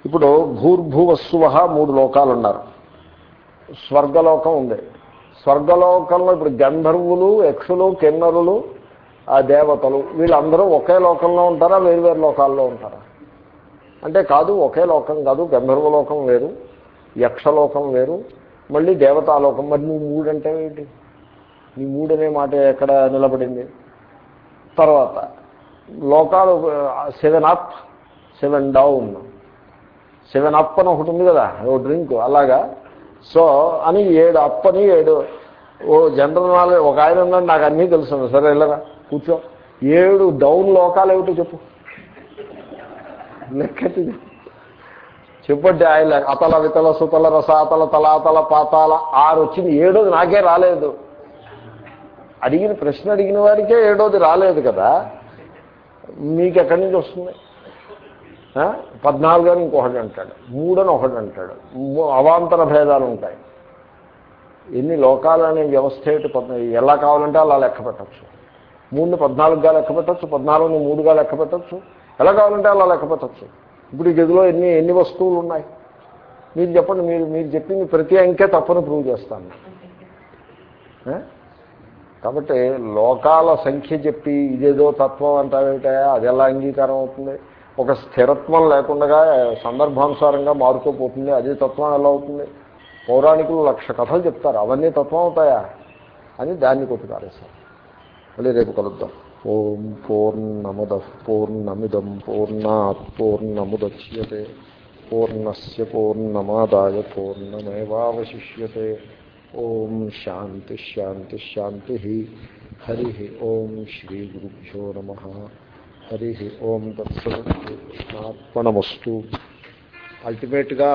ఇప్పుడు భూర్భువస్సువ మూడు లోకాలు ఉన్నారు స్వర్గలోకం ఉంది. స్వర్గలోకంలో ఇప్పుడు గంధర్వులు యక్షులు కిన్నరులు ఆ దేవతలు. వీళ్ళందరూ ఒకే లోకంలో ఉంటారా? వేరు వేరు లోకాల్లో ఉంటారా? అంటే కాదు ఒకే లోకం కాదు గంధర్వలోకం వేరు యక్షలోకం వేరు మళ్ళీ దేవతాలోకం మరి నువ్వు మూడంటే ఏంటి? నీ మూడనే మాట ఎక్కడ నిలబడింది? తర్వాత లోకాలు seven up seven down. Seven up అని ఒకటి ఉంది కదా ఓ డ్రింక్ అలాగా. సో అని ఏడు అప్ అని ఏడు. ఓ జనరల్ నాలెడ్జ్ ఒక ఆయన ఉన్నాడు నాకు అన్నీ తెలుసు సరే వెళ్ళరా? కూర్చో. ఏడు డౌన్ లోకాలు ఏమిటో చెప్పు. లెక్కటి చెప్పండి ఆయన అతల వితల సుతల రసాతల తలాతల పాతాల ఆరు వచ్చింది. ఏడోది నాకే రాలేదు. అడిగిన ప్రశ్న అడిగిన వారికే ఏడోది రాలేదు కదా. మీకు ఎక్కడి నుంచి వస్తుంది? ఆ? పద్నాలుగు అని ఇంకొకటి అంటాడు. మూడని ఒకటి అంటాడు. అవాంతర భేదాలు ఉంటాయి. ఎన్ని లోకాలు అనే వ్యవస్థ ఎలా కావాలంటే అలా లెక్క పెట్టచ్చు. మూడుని పద్నాలుగుగా లెక్క పెట్టచ్చు పద్నాలుగుని మూడుగా లెక్క పెట్టచ్చు. ఎలా కావాలంటే అలా లెక్క పెట్టచ్చు. ఇప్పుడు ఈ గదిలో ఎన్ని ఎన్ని వస్తువులు ఉన్నాయి? మీరు చెప్పండి మీరు మీరు చెప్పింది ప్రతి అంకే తప్పని ప్రూవ్ చేస్తాను? కాబట్టి లోకాల సంఖ్య చెప్పి ఇదేదో తత్వం అంటావేటా అది ఎలా అంగీకారం అవుతుంది? ఒక స్థిరత్వం లేకుండా సందర్భానుసారంగా మారుకోపోతుంది అదే తత్వం ఎలా అవుతుంది? పౌరాణికులు లక్ష కథలు చెప్తారు అవన్నీ తత్వం అవుతాయా? అని దాన్ని కొట్టుకారేశారు మళ్ళీ రేపు కలుద్దాం. ఓం పూర్ణముద పూర్ణమిదం పూర్ణాత్ పూర్ణముద్యతే పూర్ణస్ పూర్ణమాదాయ పూర్ణమేవాశిష్యే ఓం శాంతి శాంతి శాంతి హరి ఓం శ్రీ గురుభ్యో నమ. హరి ఓం దత్సత్పణమస్తు అల్టిమేట్గా